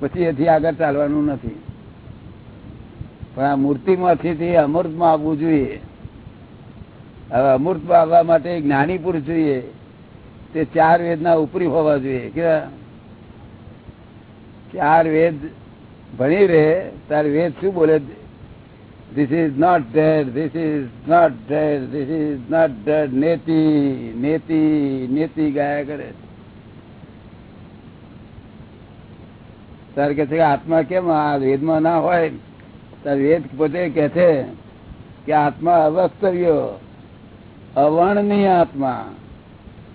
પછી એથી આગળ ચાલવાનું નથી. પણ આ મૂર્તિમાંથી અમૃતમાં આવવું જોઈએ, હવે અમૃતમાં આવવા માટે જ્ઞાની પુરુષ જોઈએ, તે ચાર વેદના ઉપરી હોવા જોઈએ. કે ચાર વેદ ભણી રહે, તાર વેદ શું બોલે? This is not that this is not that this is not that નેતિ નેતિ નેતિ ગાયા કરે. તારે કે છે કે આત્મા કેમ વેદમાં ના હોય? તાર વેદ પોતે કે છે કે આત્મા અવસ્તવ્ય, અવર્ણનીય આત્મા.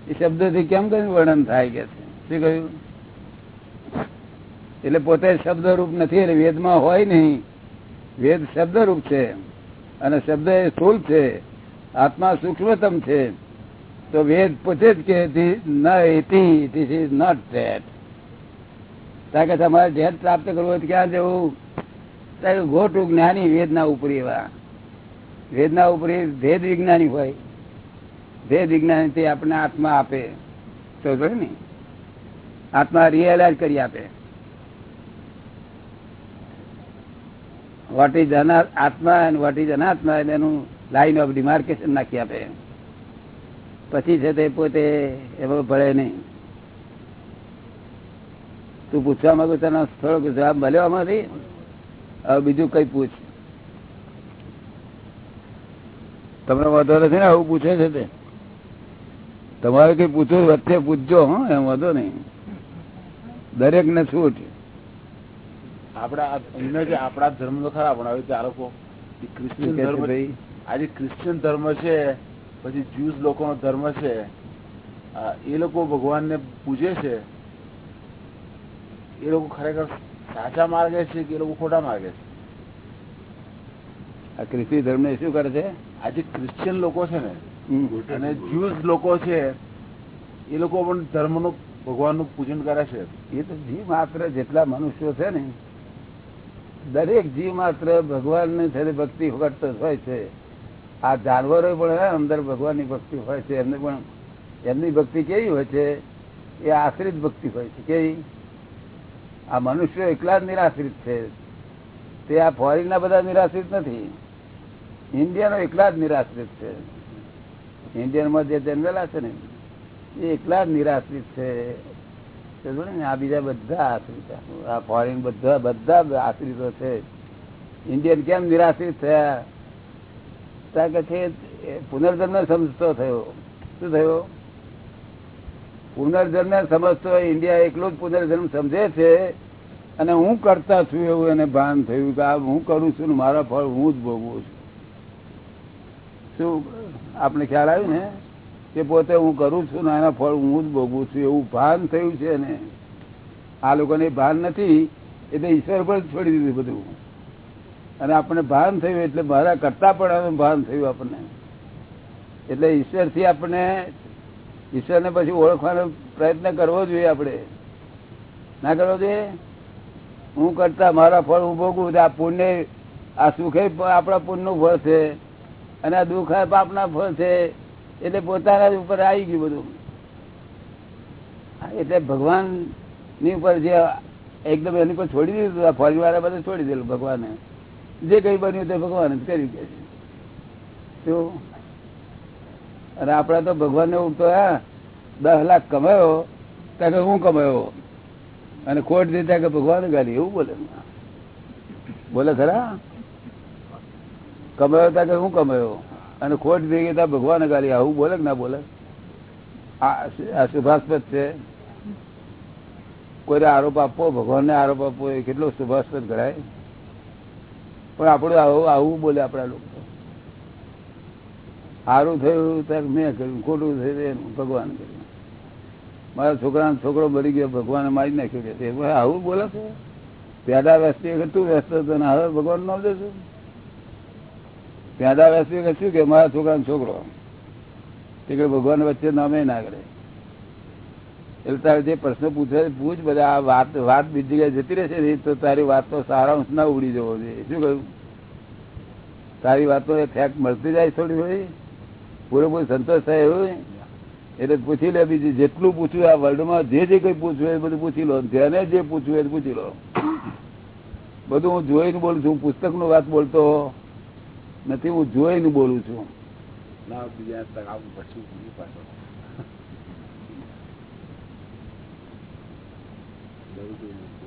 એ શબ્દથી કેમ કઈ વર્ણન થાય કે છે? શું કહ્યું એટલે પોતે શબ્દરૂપ નથી, એટલે વેદમાં હોય નહીં. વેદ શબ્દરૂપ છે અને શબ્દ એ સ્થૂલ છે. આત્મા સૂક્ષ્મતમ છે. તો વેદ પોતે જ કે ન એટી ધીસ નોટ ધેટ કારણ કે તમારે ધ્યાન પ્રાપ્ત કરવું હોય ક્યાં જવું? ત્યારે ગોટું જ્ઞાની વેદના ઉપરી એવા. વેદના ઉપરી ભેદ વિજ્ઞાની હોય. ભેદ વિજ્ઞાની તે આપણને આત્મા આપે. તો ને? આત્મા રિયલાઇઝ કરી આપે. What is atma and what is anatma એનું લાઈન ઓફ ડિમાર્કેશન નાખી આપે. પછી છે તે પોતે એવો ભળે નહીં. તું પૂછવા માંગુ તને થોડોક જવાબ મળ્યો આમાંથી? હવે બીજું કઈ પૂછ. તમને વધો નથી ને આવું પૂછે છે તે? તમારે કઈ પૂછવું વચ્ચે પૂછજો હા એમ વધો નહીં. દરેક ને છૂટ આપડા જે આપણા ધર્મ તો ખરા પણ હવે આ લોકો. ક્રિશ્ચિયન ધર્મ આજે ક્રિશ્ચિયન ધર્મ છે પછી જ્યુસ લોકો નો ધર્મ છે. એ લોકો ભગવાન ને પૂજે છે. એ લોકો ખરેખર સાચા માર્ગે છે કે એ લોકો ખોટા માર્ગે છે? આ ખ્રિસ્તી ધર્મ ને શું કરે છે? આજે ક્રિશ્ચિયન લોકો છે ને અને જ્યુઝ લોકો છે એ લોકો પણ ધર્મનું ભગવાનનું પૂજન કરે છે. એ તો જીવ માત્ર જેટલા મનુષ્યો છે ને દરેક જીવ માત્ર ભગવાનની સાથે ભક્તિ કરતો હોય છે. આ જાનવરો પણ અંદર ભગવાનની ભક્તિ હોય છે. એમને પણ એમની ભક્તિ કેવી હોય છે? એ આશ્રિત ભક્તિ હોય છે. કેવી? આ મનુષ્યો એકલા જ નિરાશ્રિત છે. તે આ ફોરેન ના બધા નિરાશ્રિત નથી. ઇન્ડિયાનો એકલા જ નિરાશ્રિત છે. ઇન્ડિયનમાં જે જન્મેલા છે ને, એ એકલા જ નિરાશ્રિત છે. આ બીજા બધા આશ્રિત આ ફોરેન બધા બધા આશ્રિતો છે. ઇન્ડિયન કેમ નિરાશ્રિત થયા? કે છે પુનર્જન્મ સમજતો થયો. શું થયો? પુનર્જન્મ સમજતો ઇન્ડિયા એકલો જ પુનર્જન્મ સમજે છે, અને હું કરતા છું એવું એને ભાન થયું કે આ હું કરું છું મારા ફળ હું જ ભોગવું છું. શું આપણે ખ્યાલ આવ્યું ને? કે પોતે હું કરું છું ને એના ફળ હું જ ભોગવું છું એવું ભાન થયું છે ને આ લોકોને ભાન નથી એટલે ઈશ્વર પર છોડી દીધું બધું. અને આપણને ભાન થયું એટલે મારા કરતા પણ ભાન થયું આપણને. એટલે ઈશ્વરથી આપણને ઈશ્વર ને પછી ઓળખવાનો પ્રયત્ન કરવો જોઈએ આપણે. ના કરવો જોઈએ? હું કરતા મારા ફળ હું આ પુણ્ય, આ સુખે આપણા પુણ્યનું ફળ છે અને આ દુઃખ પાપના ફળ છે. એટલે પોતાના ઉપર આવી ગયું બધું. એટલે ભગવાનની ઉપર જે એકદમ એની પર છોડી દીધું ફરી વાળા બધા છોડી દેલું ભગવાને. જે કઈ બન્યું તે ભગવાન જ કર્યું કે શું? અને આપડા તો ભગવાન ને ઉગતો હા, દસ લાખ કમાયો. ત્યાં હું કમાયો? અને ખોટ દીધા કે ભગવાન ગાડી એવું બોલે? બોલે ખરા? કમાયો ત્યાં કે હું કમાયો? અને ખોટ ભેગી ત્યાં ભગવાન ગાડી આવું બોલે ના બોલે? આ શુભાસ્પદ છે. કોઈને આરોપ આપવો, ભગવાનને આરોપ આપવો, એ કેટલો શુભાસ્પદ ગણાય? પણ આપણું આવું આવું બોલે આપણા લોકો. સારું થયું ત્યારે મેં કર્યું, ખોટું થયું ભગવાન કર્યું. મારા છોકરાનો છોકરો મરી ગયો, ભગવાને મારી નાખ્યો કે આવું બોલે છે? પેદા વ્યસ્તી વખત તું વ્યસ્ત હતો ને હવે ભગવાન નામ દેશું પેદા વ્યસ્તી વખત શું કે મારા છોકરાનો છોકરો? તે ભગવાન વચ્ચે નામે ના કરે. એટલે તારે જે પ્રશ્ન પૂછે પૂછ બધા. આ વાત વાત બીજી જગ્યાએ જતી રહેશે ને, તો તારી વાત તો સારાંશ ના ઉડી જવો જોઈએ. શું કહ્યું? તારી વાતો એ ફેક્ટ મળતી જાય થોડી હોય પૂરેપૂરો સંતોષ થાય એવું એટલે પૂછી લે બીજું જેટલું પૂછ્યું આ વર્લ્ડમાં જે જે કઈ પૂછવું એ બધું પૂછી લો. જેને જે પૂછવું એ પૂછી લો. બધું હું જોઈને બોલું છું. પુસ્તકનું વાત બોલતો નથી હું જોઈને બોલું છું. ના બીજા તક આવું પછી બીજી પાછળ જવું જોઈએ નથી.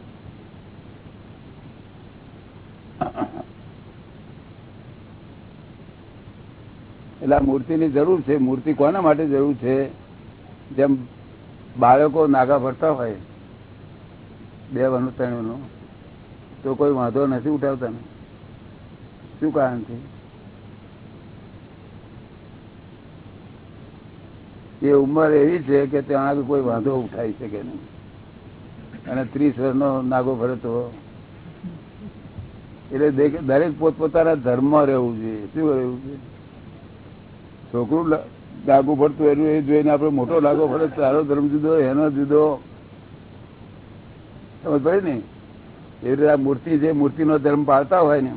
એટલે આ મૂર્તિની જરૂર છે. મૂર્તિ કોના માટે જરૂર છે? જેમ બાળકો નાગા ફરતા હોય, બે વાનું તો કોઈ વાંધો નથી ઉઠાવતા શું કારણથી એ ઉંમર એવી છે કે ત્યાં કોઈ વાંધો ઉઠાવી શકે નહીં. અને ત્રીસ વર્ષનો નાગો ફરતો એટલે દરેક પોતપોતાના ધર્મ રહેવું જોઈએ. શું રહેવું જોઈએ? છોકરું લાગુ પડતું એનું એ જોઈને આપણે મોટો લાગો પડે, તારો ધર્મ જુદો, એનો જુદો. સમજ પડે ને? એવી રીતે આ મૂર્તિ જે ધર્મ પાળતા હોય ને.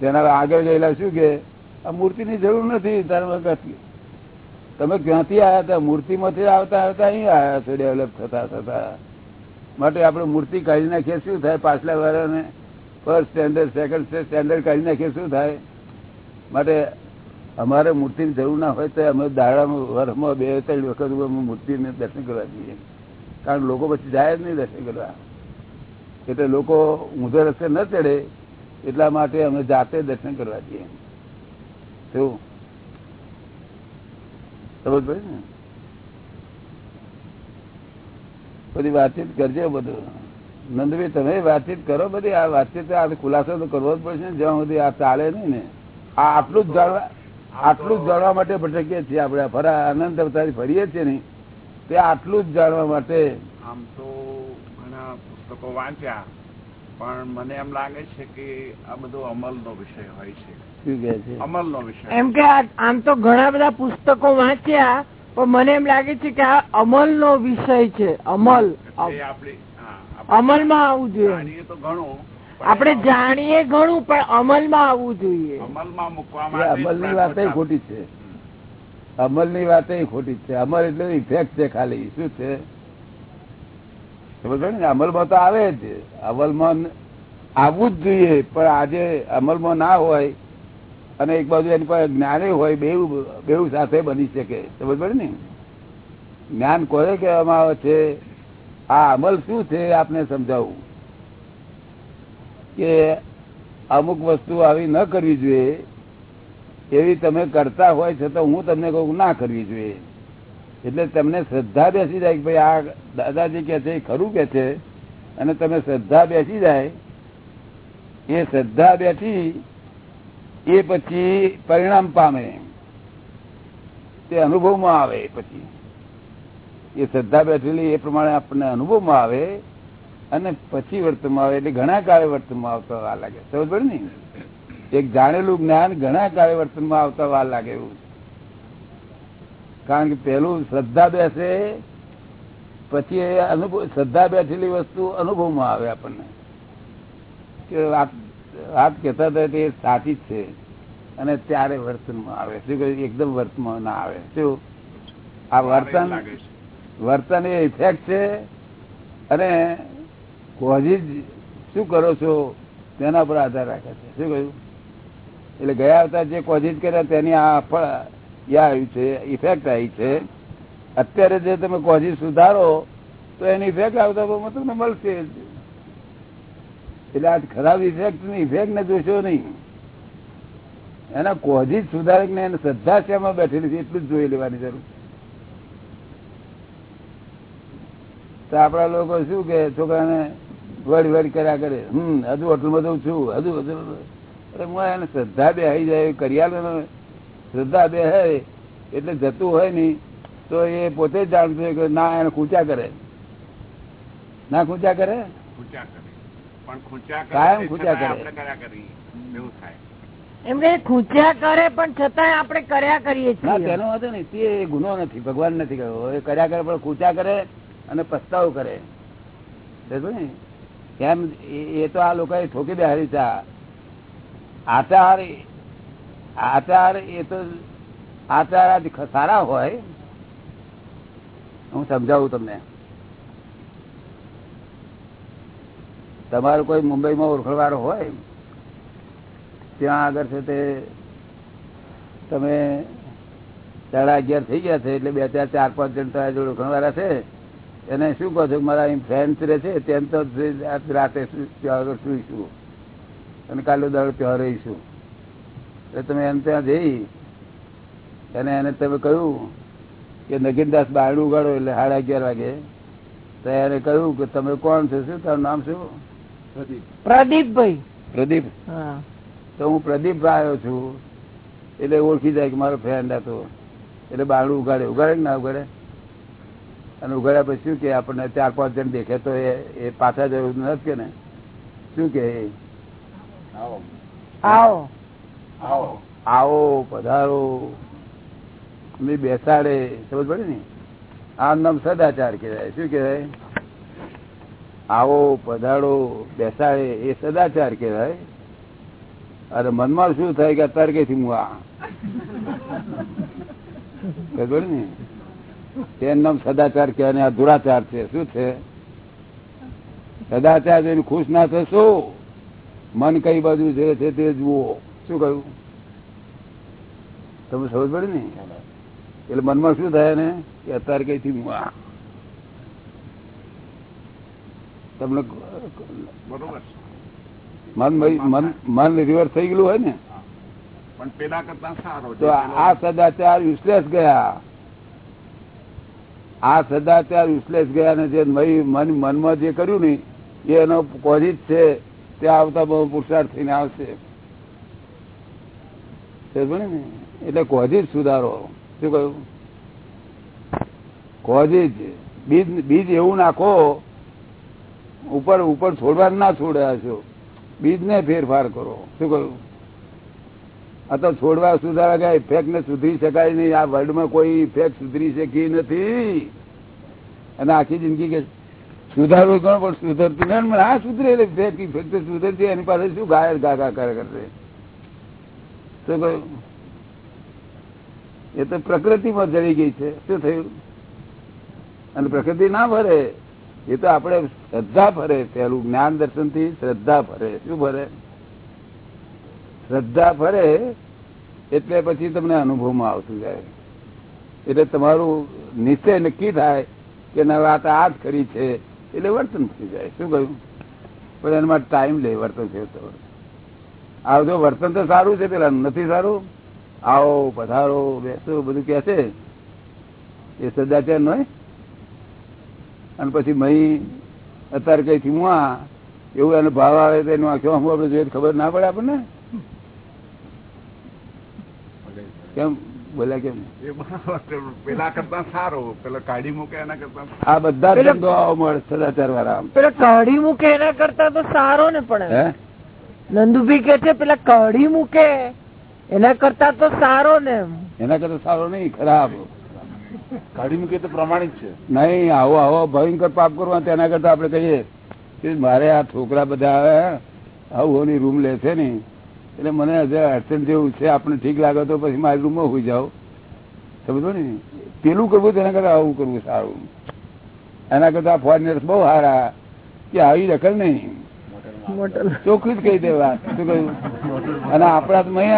તેના આગળ ગયેલા શું કે, આ મૂર્તિની જરૂર નથી તમે ક્યાંથી આવ્યા હતા? મૂર્તિમાંથી આવતા આવતા અહીં આવ્યા છો ડેવલપ થતા થતા. માટે આપણે મૂર્તિ કાઢી નાખીએ, શું થાય? પાછલા વાળાને ફર્સ્ટ સ્ટેન્ડર્ડ સેકન્ડ સ્ટેન્ડર્ડ કાઢી નાખીએ, શું થાય? માટે અમારે મૂર્તિની જરૂર ના હોય તો અમે દાડામાં વર્ષમાં બે, ત્રણ વખત અમે મૂર્તિને દર્શન કરવા જઈએ. કારણ લોકો પછી જાય જ નહીં દર્શન કરવા. એટલે લોકો ઊંધો રસ્તે ન ચડે, એટલા માટે અમે જાતે દર્શન કરવા જઈએ. શું? સમજ પડે ને? બધી વાતચીત કરજે બધું. નંદભાઈ, તમે વાતચીત કરો બધી. આ વાતચીત, આ ખુલાસો તો કરવો જ પડશે જ્યાં સુધી આ ચાલે નહીં ને. આ આટલું જ જાણવા આટલું જ જાણવા માટે ભટકીએ છીએ આપણે. ફરા આનંદ અવતારી ફરીએ છીએ ને તે આટલું જ જાણવા માટે આમ તો ઘણા પુસ્તકો વાંચ્યા પણ મને એમ લાગે છે કે આ બધો અમલનો વિષય હોય છે. અમલનો વિષય. એમ કે આમ તો ઘણા બધા પુસ્તકો વાંચ્યા પણ મને એમ લાગે છે કે આ અમલનો વિષય છે. અમલ. આપણી અમલમાં આવવું જોઈએ. તો ઘણું. આપણે જાણીએ ઘણું પણ અમલમાં આવવું જોઈએ. અમલમાં મૂકવા અમલની વાત ખોટી. છે. અમલની વાત ખોટી છે. અમલ એટલે ઇફેક્ટ છે ખાલી. શું છે? સમજો ને? અમલમાં તો આવે જ. અમલમાં આવવું જ જોઈએ પણ આજે અમલમાં ના હોય અને એક બાજુ એની પાસે જ્ઞાને હોય બેવ બેવ સાથે બની શકે. સમજ પડે ને? જ્ઞાન કોને કહેવામાં આવે છે? આ અમલ શું છે? આપને સમજાવું. કે અમુક વસ્તુ આવી ન કરવી જોઈએ, એવી તમે કરતા હોય છતાં હું તમને કહું ના કરવી જોઈએ. એટલે તમને શ્રદ્ધા બેસી જાય કે ભાઈ આ દાદાજી કે છે એ ખરું કે છે, અને તમે શ્રદ્ધા બેસી જાય, એ શ્રદ્ધા બેઠી એ પછી પરિણામ પામે. તે અનુભવમાં આવે પછી. એ શ્રદ્ધા બેઠેલી એ પ્રમાણે આપણને અનુભવમાં આવે. અને પછી વર્તનમાં આવે એટલે ઘણા કાળે વર્તનમાં આવતા વાર લાગે. સમજ પડે ને? એક જાણેલું જ્ઞાન ઘણા કાળે વર્તનમાં આવતા વાર લાગે એવું. કારણ કે પેલું શ્રદ્ધા બેસે પછી એ અનુભવ શ્રદ્ધા બેઠેલી વસ્તુ અનુભવમાં આવે આપણને. કે વાત વાત કહેતા હતા તે સાચી જ છે. અને ત્યારે વર્તનમાં આવે. શું કહે? એકદમ વર્તનમાં ના આવે. શું? આ વર્તન વર્તન એ ઇફેક્ટ છે અને કોઝિજ શું કરો છો? તેના પર આધાર રાખે છે. શું કહ્યું? એટલે ગયા આવતા જે કોઝિસ કર્યા તેની આ ફળ આવ્યું છે ઇફેક્ટ આવી છે. અત્યારે જે તમે કોઝિસ સુધારો, તો એની ઇફેક્ટ આવતા બહુ તમને મળશે એટલે આ ખરાબ ઇફેક્ટની ઇફેક્ટ ને જોશો નહીં. એના કોઝિસ સુધારક ને એને શ્રદ્ધા શેમાં બેઠેલી છે એટલું જ જોઈ લેવાની જરૂર. તો આપડા લોકો શું કે, છોકરાને વળી વળી કર્યા કરે. હમ હજુ આટલું બધું છું હજુ હજુ અરે હું એને શ્રદ્ધા બે આવી જાય કરિયાલ શ્રદ્ધા બે હે એટલે જતું હોય નહીં તો એ પોતે જાણતું કે ના એને ખૂંચા કરે. ના ખૂંચા કરે? ખૂંચા કરે. પણ ખૂંચા કરે કાયમ ખૂંચા કરે. આપણે કર્યા કરીએ એવું થાય. એમ કે ખૂંચ્યા કરે પણ છતાંય આપણે કર્યા કરીએ ના છીએ તેનો વાંધો નહીં. તે ગુનો નથી ભગવાન નથી કર્યો. એ કર્યા કરે પણ ખૂંચા કરે અને પસ્તાવ કરે. ને? એમ એ- તો આ લોકોએ ઠોકી બેહારી આ. આચાર આચાર એ તો આચાર આજ સારા હોય. હું સમજાવું તમને. તમારો કોઈ મુંબઈમાં ઓળખવાળો હોય, ત્યાં આગળ છે તે તમે સાડા અગિયાર થઈ ગયા છે, એટલે બે, ચાર ચાર, પાંચ જણ તમારા જોડે ઓળખવાળા છે. એને શું કહો છો? મારા અહીં ફ્રેન્ડ રહે છે તેમ તો રાતે ત્યાં સુઈશું. અને કાલે દાડો ત્યાં રહીશું એટલે તમે એમ ત્યાં જઈ અને એને તમે કહ્યું કે નગીનદાસ બારણું ઉગાડો એટલે સાડા અગિયાર વાગે. તો એને કહ્યું કે તમે કોણ છો? શું તારું નામ શું? પ્રદીપ. પ્રદીપભાઈ. પ્રદીપ. હા. તો હું પ્રદીપ આવ્યો છું. એટલે ઓળખી જાય કે મારો ફ્રેન્ડ હતો. એટલે બારણું ઉગાડે. ઉગાડે કે ના ઉગાડે? અને ઉઘાડ્યા પછી શું કે આપણને ચાર પાંચ જણ દેખે તો એ પાછા જવું નથી કે ને? શું કે આવો. પધારો. બેસાડે સમજ પડે ને? આ નામ સદાચાર કહેવાય. શું કહેવાય? આવો પધારો બેસાડે એ સદાચાર કહેવાય. અરે મનમાં શું થાય કે અત્યારે કઈથી હું આ? ખબર ને? તેનું નામ સદાચાર કહેવાય ને આ દુરાચાર છે. શું છે? સદાચાર જોઈને ખુશ ના થશો? મન કઈ બાજુ જે છે તે જુઓ. શું કહ્યું? તમે સમજ પડે ને? એટલે મનમાં શું થાય ને? કે અત્યારે કઈથી તમને બરોબર. મન મન મન રિવર્સ થઈ ગયેલું હોય ને? પણ પેલા કરતા સારો તો આ સદાચાર વિશ્લેષ ગયા. આ સદાચાર વિશ્લેષ ગયા ને જે મનમાં જે કર્યું ને, એનો કોઝિજ છે તે આવતા બહુ પુરુષાર્થ થઈને આવશે. એટલે કોઝિજ સુધારો. શું કહ્યું? કોઝિજ બીજ બીજ એવું નાખો, ઉપર ઉપર છોડવા ના છોડ્યા છો બીજ ને ફેરફાર કરો. શું કહ્યું? આ તો છોડવા સુધારા ઇફેક્ટ ને સુધરી શકાય નહીં. આ વર્લ્ડમાં કોઈ ઇફેક્ટ સુધરી શકી નથી. અને આખી જિંદગી કે સુધારવું કોણ પણ સુધરતું નથી. આ સુધરે ઇફેક્ટ ઇફેક્ટ સુધરતી એની પાસે શું ગાયર ગાગા કરે કરશે? શું કહ્યું એ તો પ્રકૃતિમાં જડી ગઈ છે. શું થયું? અને પ્રકૃતિ ના ભરે. એ તો આપણે શ્રદ્ધા ભરે. પેલું જ્ઞાન દર્શનથી શ્રદ્ધા ભરે. શું ભરે? શ્રદ્ધા ફરે એટલે પછી તમને અનુભવમાં આવતું જાય. એટલે તમારું નિશ્ચય નક્કી થાય કે ના, વાત આ જ કરી છે, એટલે વર્તન થઈ જાય. શું કહ્યું? પણ એમાં ટાઈમ લે, વર્તન છે આવ જો વર્તન તો સારું છે, પેલા નથી સારું? આવો, પધારો, બેસો, બધું કે છે? એ સદાચાર નો અને પછી મહી અત્યારે કઈ થી હું એવું એનો ભાવ આવે તો એનું આખો આપણે જોઈએ ખબર ના પડે આપણને. કેમ? બોલ્યા કેમ? પેલા કરતા સારો. પેલા કાઢી મૂકે એના કરતા આ બધા પેલા- મળે સદાચાર વાળા પેલા કાઢી મૂકે એના કરતા તો સારો ને પણ નંદુભી કે છે પેલા કાઢી મૂકે એના કરતા તો સારો ને એના કરતા સારો નહીં ખરાબ. કાઢી મૂકે તો પ્રમાણિત છે. નહીં આવો આવો ભયંકર પાપ કરવા તેના કરતા આપણે કહીએ કે મારે આ છોકરા બધા આવે આવું રૂમ લે છે ને એટલે મને અડચણ જેવું છે આપણે ઠીક લાગે તો પછી મારી રૂમમાં હોઈ જાઓ. સમજો ને? પેલું કરવું તેના કરતા આવું કરવું સારું. એના કરતા ફોરેનર્સ બહુ સારા કે આવી રખલ નહીં. ચોખ્ખું જ કહી દેવા. શું કહ્યું? અને આપણા તો મય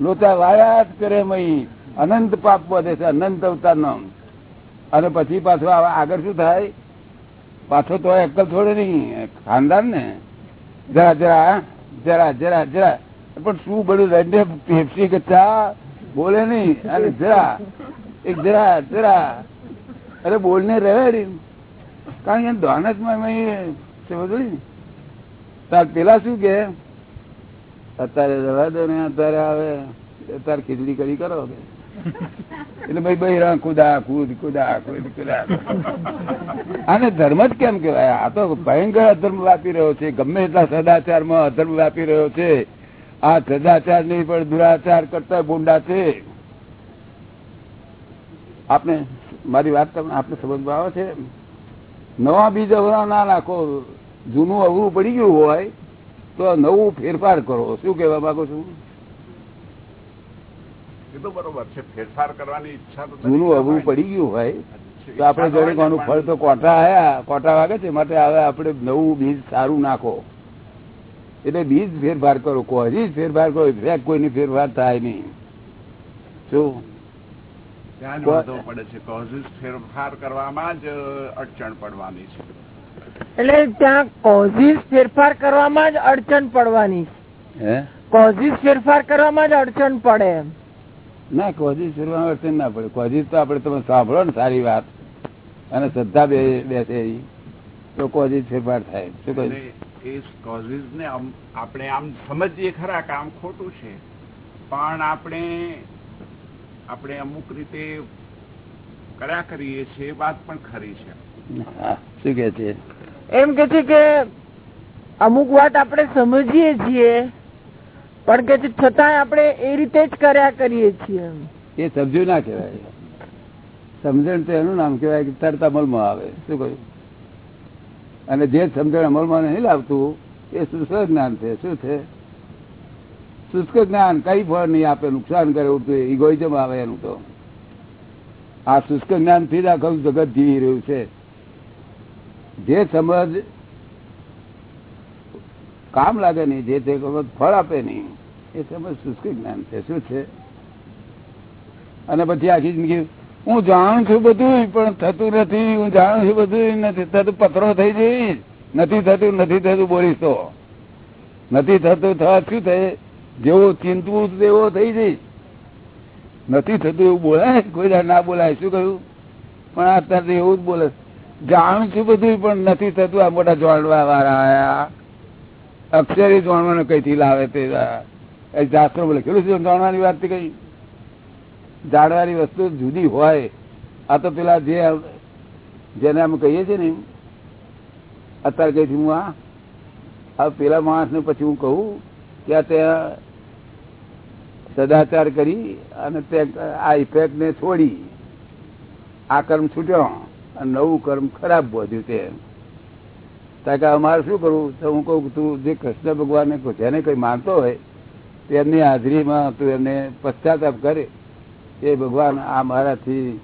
લોચા વાયા જ કરે મય. અનંત પાપ વધે છે અનંત અવતાર નામ. અને પછી પાછો આગળ શું થાય? પાછો તો અક્કલ છોડે નહીં. ખાનદાન ને. જરા જરા જરા જરા જરા. પણ શું બધું રંડે પેપ્સી કે ચા? બોલે નહીં. અને જરા, એક જરા જરા. અરે બોલને રહે કારણ કે દોનતમાં માં પેલા શું કે? અત્યારે રવા દો ને, અત્યારે આવે. અત્યારે ખીચડી કરી કરો એટલે ભાઈ ભાઈ રા કુદા કુદ કુદા કુદ કુદા આને ધર્મ જ કેમ કેવાય આ તો ભયંકર અધર્મ વ્યાપી રહ્યો છે. ગમે એટલા સદાચારમાં અધર્મ વ્યાપી રહ્યો છે. આ સદાચાર નહીં પણ દુરાચાર કરતા ગુંડા છે. આપને મારી વાત તમને આપને સમજમાં આવે છે? નવા બીજ અવરા ના નાખો. જૂનું અવરું પડી ગયું હોય તો નવું ફેરફાર કરો. શું કહેવા માંગો છું? એ તો બરોબર છે. ફેરફાર કરવાની ઈચ્છા તો જૂનું અવરું પડી ગયું હોય તો આપણે જોડે કોનું ફળ તો કોટા આયા કોટા વાગે છે? માટે હવે આપણે નવું બીજ સારું નાખો. એટલે બીજ ફેરફાર કરો કોઈ ફેરફાર કરો કોઈની ફેરફાર થાય નહીં. શું? ત્યાં જ વાંધો પડે છે કોઝિસ ફેરફાર કરવામાં જ અડચણ પડવાની છે. એટલે ત્યાં કોઝિસ ફેરફાર કરવામાં જ અડચણ પડવાની હે? કોઝિસ ફેરફાર કરવામાં જ અડચણ પડે એમ. ના કોઝિસ ફેરફાર અડચણ ના પડે. કોઝિસ તો આપણે તમે સાંભળો ને સારી વાત. અને શ્રદ્ધા બે બેસે તો કોઝિસ ફેરફાર થાય. શું કહ્યું? એ કોઝિસને આપણે આમ સમજીએ ખરા કે આમ ખોટું છે. પણ આપણે આપણે અમુક રીતે કર્યા કરીએ છીએ એ વાત પણ ખરી છે. શું કે છે? એમ કે છે કે અમુક વાત આપણે સમજીએ છીએ પણ કે છે છતાંય આપણે એ રીતે જ કર્યા કરીએ છીએ એ સમજ્યું ના કહેવાય. સમજણ તો એનું નામ કહેવાય કે તરત અમલમાં આવે. શું કહ્યું? અને જે સમજણ અમલમાં નહીં લાવતું, એ શુષ્ક જ્ઞાન છે. શું છે? શુષ્ક જ્ઞાન કઈ ફળ નહીં આપે, નુકસાન કરે ઉડતું ઇગોઇઝમ આવે એનું તો. આ શુષ્ક જ્ઞાનથી જ આખું જગત જીવી રહ્યું છે. જે સમજ કામ લાગે નહીં, જે તે ફળ આપે નહીં, એ સમજ શુષ્ક જ્ઞાન છે. શું છે? અને પછી આખી જિંદગી હું જાણું છું બધું પણ થતું નથી. હું જાણું છું બધું નથી. થતું પતરો થઈ જઈશ. નથી થતું નથી થતું બોલીશ તો. નથી થતું, થવા શું થાય જેવું ચિંતવું તેવો થઈ જઈશ. નથી થતું એવું બોલાય? કોઈ ના બોલાય. શું કહ્યું? પણ અત્યારે એવું જ બોલે જાણું છું બધું પણ નથી થતું. આ મોટા જોડવા વાળા આયા. અક્ષરે જોડવાનું કઈથી લાવે તે? જાસ્ત્રો બોલે છે. જાણવાની વાત કઈ? જાણવાની વસ્તુ જુદી હોય, આ તો પેલા જે, જેને અમે કહીએ છીએ ને અત્યારે કઈથી હું આ પેલા માણસ ને પછી હું કહું કે ત્યાં સદાચાર કરી અને તે આ ઇફેક્ટ ને છોડી, આ કર્મ છૂટ્યો અને નવું કર્મ ખરાબ વધ્યું તે કારણ કે અમારે શું કરવું? તો હું કહું તું જે કૃષ્ણ ભગવાનને જેને કઈ માનતો હોય તેમની હાજરીમાં તું એમને પશ્ચાતાપ કરે. એ ભગવાન આ મારાથી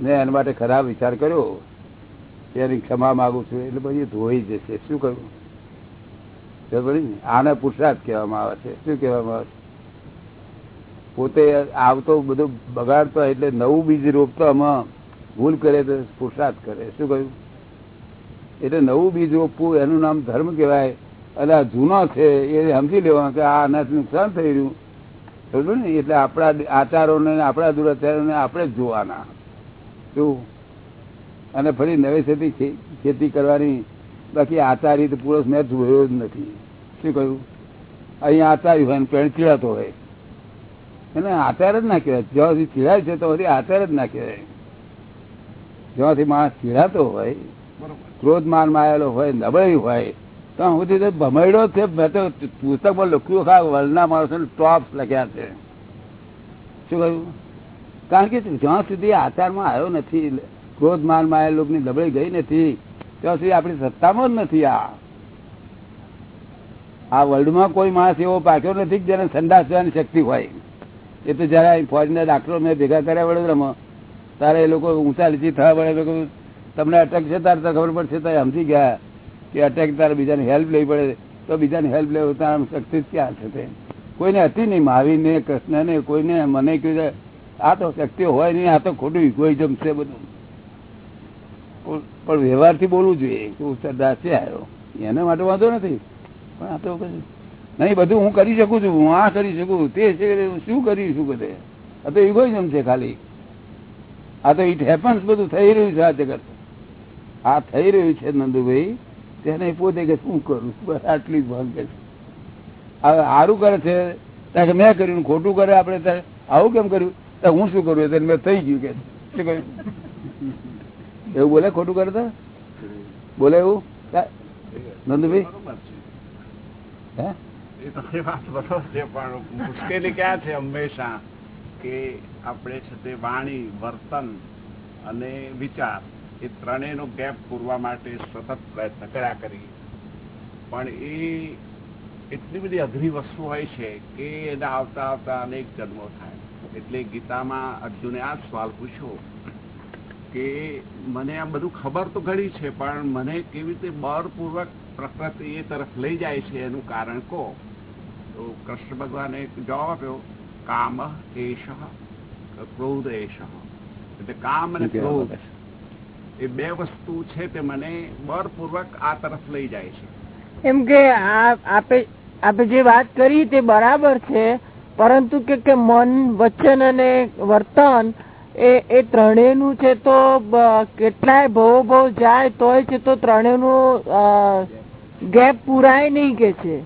મેં એના માટે ખરાબ વિચાર કર્યો. એની ક્ષમા માગું છું. એટલે પછી ધોઈ જશે. શું કરવું? આને પુરુષાર્થ કહેવામાં આવે છે. શું કહેવામાં આવે છે? પોતે આવતો બધું બગાડતો એટલે નવું બીજ રોપતો આમાં ભૂલ કરે તો પુરુષાર્થ કરે. શું કહ્યું? એટલે નવું બીજ રોપવું એનું નામ ધર્મ કહેવાય. અને આ જૂનો છે, એ સમજી લેવાનું કે આ અનાજ નુકસાન થઈ રહ્યું. સમજો ને? એટલે આપણા આચારોને આપણા દુરાચારોને આપણે જ જોવાના. શું અને ફરી નવેસરથી ખેતી કરવાની. બાકી આચારી તો પુરુષ મેં જોયો જ નથી. શું કહ્યું? અહીંયા આચાર્યું હોય ને પેણ ચીડાતો હોય. એને આચાર જ ના કહેવાય. જ્યાં સુધી ચીડાય છે તો સુધી આચાર જ ના કહેવાય. જ્યાંથી માણસ ચીડાતો હોય ક્રોધ માન આવેલો હોય નબળી હોય તો હું તો ભમેડો છે. મેં તો પુસ્તકમાં લખ્યું ખા વર્લ્ડના માણસો ટોપ લખ્યા છે. શું કહ્યું? કારણ કે જ્યાં સુધી આચારમાં આવ્યો નથી ક્રોધ માન માયેલ લોકની દબળી ગઈ નથી, ત્યાં સુધી આપણી સત્તામાં જ નથી આ. આ વર્લ્ડમાં કોઈ માણસ એવો પાક્યો નથી જેને સંડાસ જવાની શક્તિ હોય. એ તો જયારે ફોજના ડાક્ટરો મેં ભેગા કર્યા વડોદરામાં તારે એ લોકો ઊંચા નીચી થવા પડે તમને અટક છે, તારે તો ખબર પડશે, તો સમજી ગયા. કે અટેક તારે બીજાની હેલ્પ લેવી પડે તો બીજાની હેલ્પ લેવું તારા શક્તિ ક્યાં છે તે? કોઈને હતી નહીં, મહાવીરને, કૃષ્ણને, કોઈને, મને કીધું, આ તો શક્તિ હોય નહીં, આ તો ખોટું ઇગોઇઝમ છે બધું. પણ વ્યવહારથી બોલવું જોઈએ, કે હું સરદાર છે આવ્યો એને માટે વાંધો નથી. પણ આ તો કશું નહીં, બધું હું કરી શકું છું, હું આ કરી શકું, તે છે, શું કરી શું બધે? આ તો ઇગોઇઝમ છે ખાલી. આ તો ઇટ હેપન્સ બધું થઈ રહ્યું છે આ જગત. આ થઈ રહ્યું છે નંદુભાઈ તેને પોતે કે શું કરું? આટલી જ છે. હવે સારું કરે છે. ત્યાં કે મેં કર્યું ખોટું કરે આપણે ત્યારે આવું કેમ કર્યું? તો હું શું કરું? એટલે મેં થઈ ગયું કે શું કહ્યું એવું બોલે ખોટું કરે બોલે એવું? કા- નંદુભાઈ? હે? મુશ્કેલી ક્યાં છે હંમેશા? કે આપણે છે તે વાણી, વર્તન અને વિચાર એ ત્રણેયનો ગેપ પૂરવા માટે સતત પ્રયત્ન કર્યા કરીએ પણ એ એટલી બધી અઘરી વસ્તુ હોય છે કે એના આવતા આવતા અનેક જન્મો થાય. એટલે ગીતામાં અર્જુને આ સવાલ પૂછ્યો કે મને આ બધું ખબર તો ઘણી છે પણ મને કેવી રીતે બળપૂર્વક પ્રકૃતિ એ તરફ લઈ જાય છે એનું કારણ કહો. તો કૃષ્ણ ભગવાને જવાબ આપ્યો કામ એશ ક્રોધ એશ એટલે કામ અને ક્રોધ એ બે વસ્તુ છે તે મને બળપૂર્વક આ તરફ લઈ જાય છે. એમ કે આપે આપે જે વાત કરી તે બરાબર છે પરંતુ કે કે મન વચન અને વર્તન એ એ ત્રણેયનું છે તો કેટલાય ભવો ભવ જાય તોય છે તો ત્રણેયનું ગેપ પુરાય નહીં કે છે.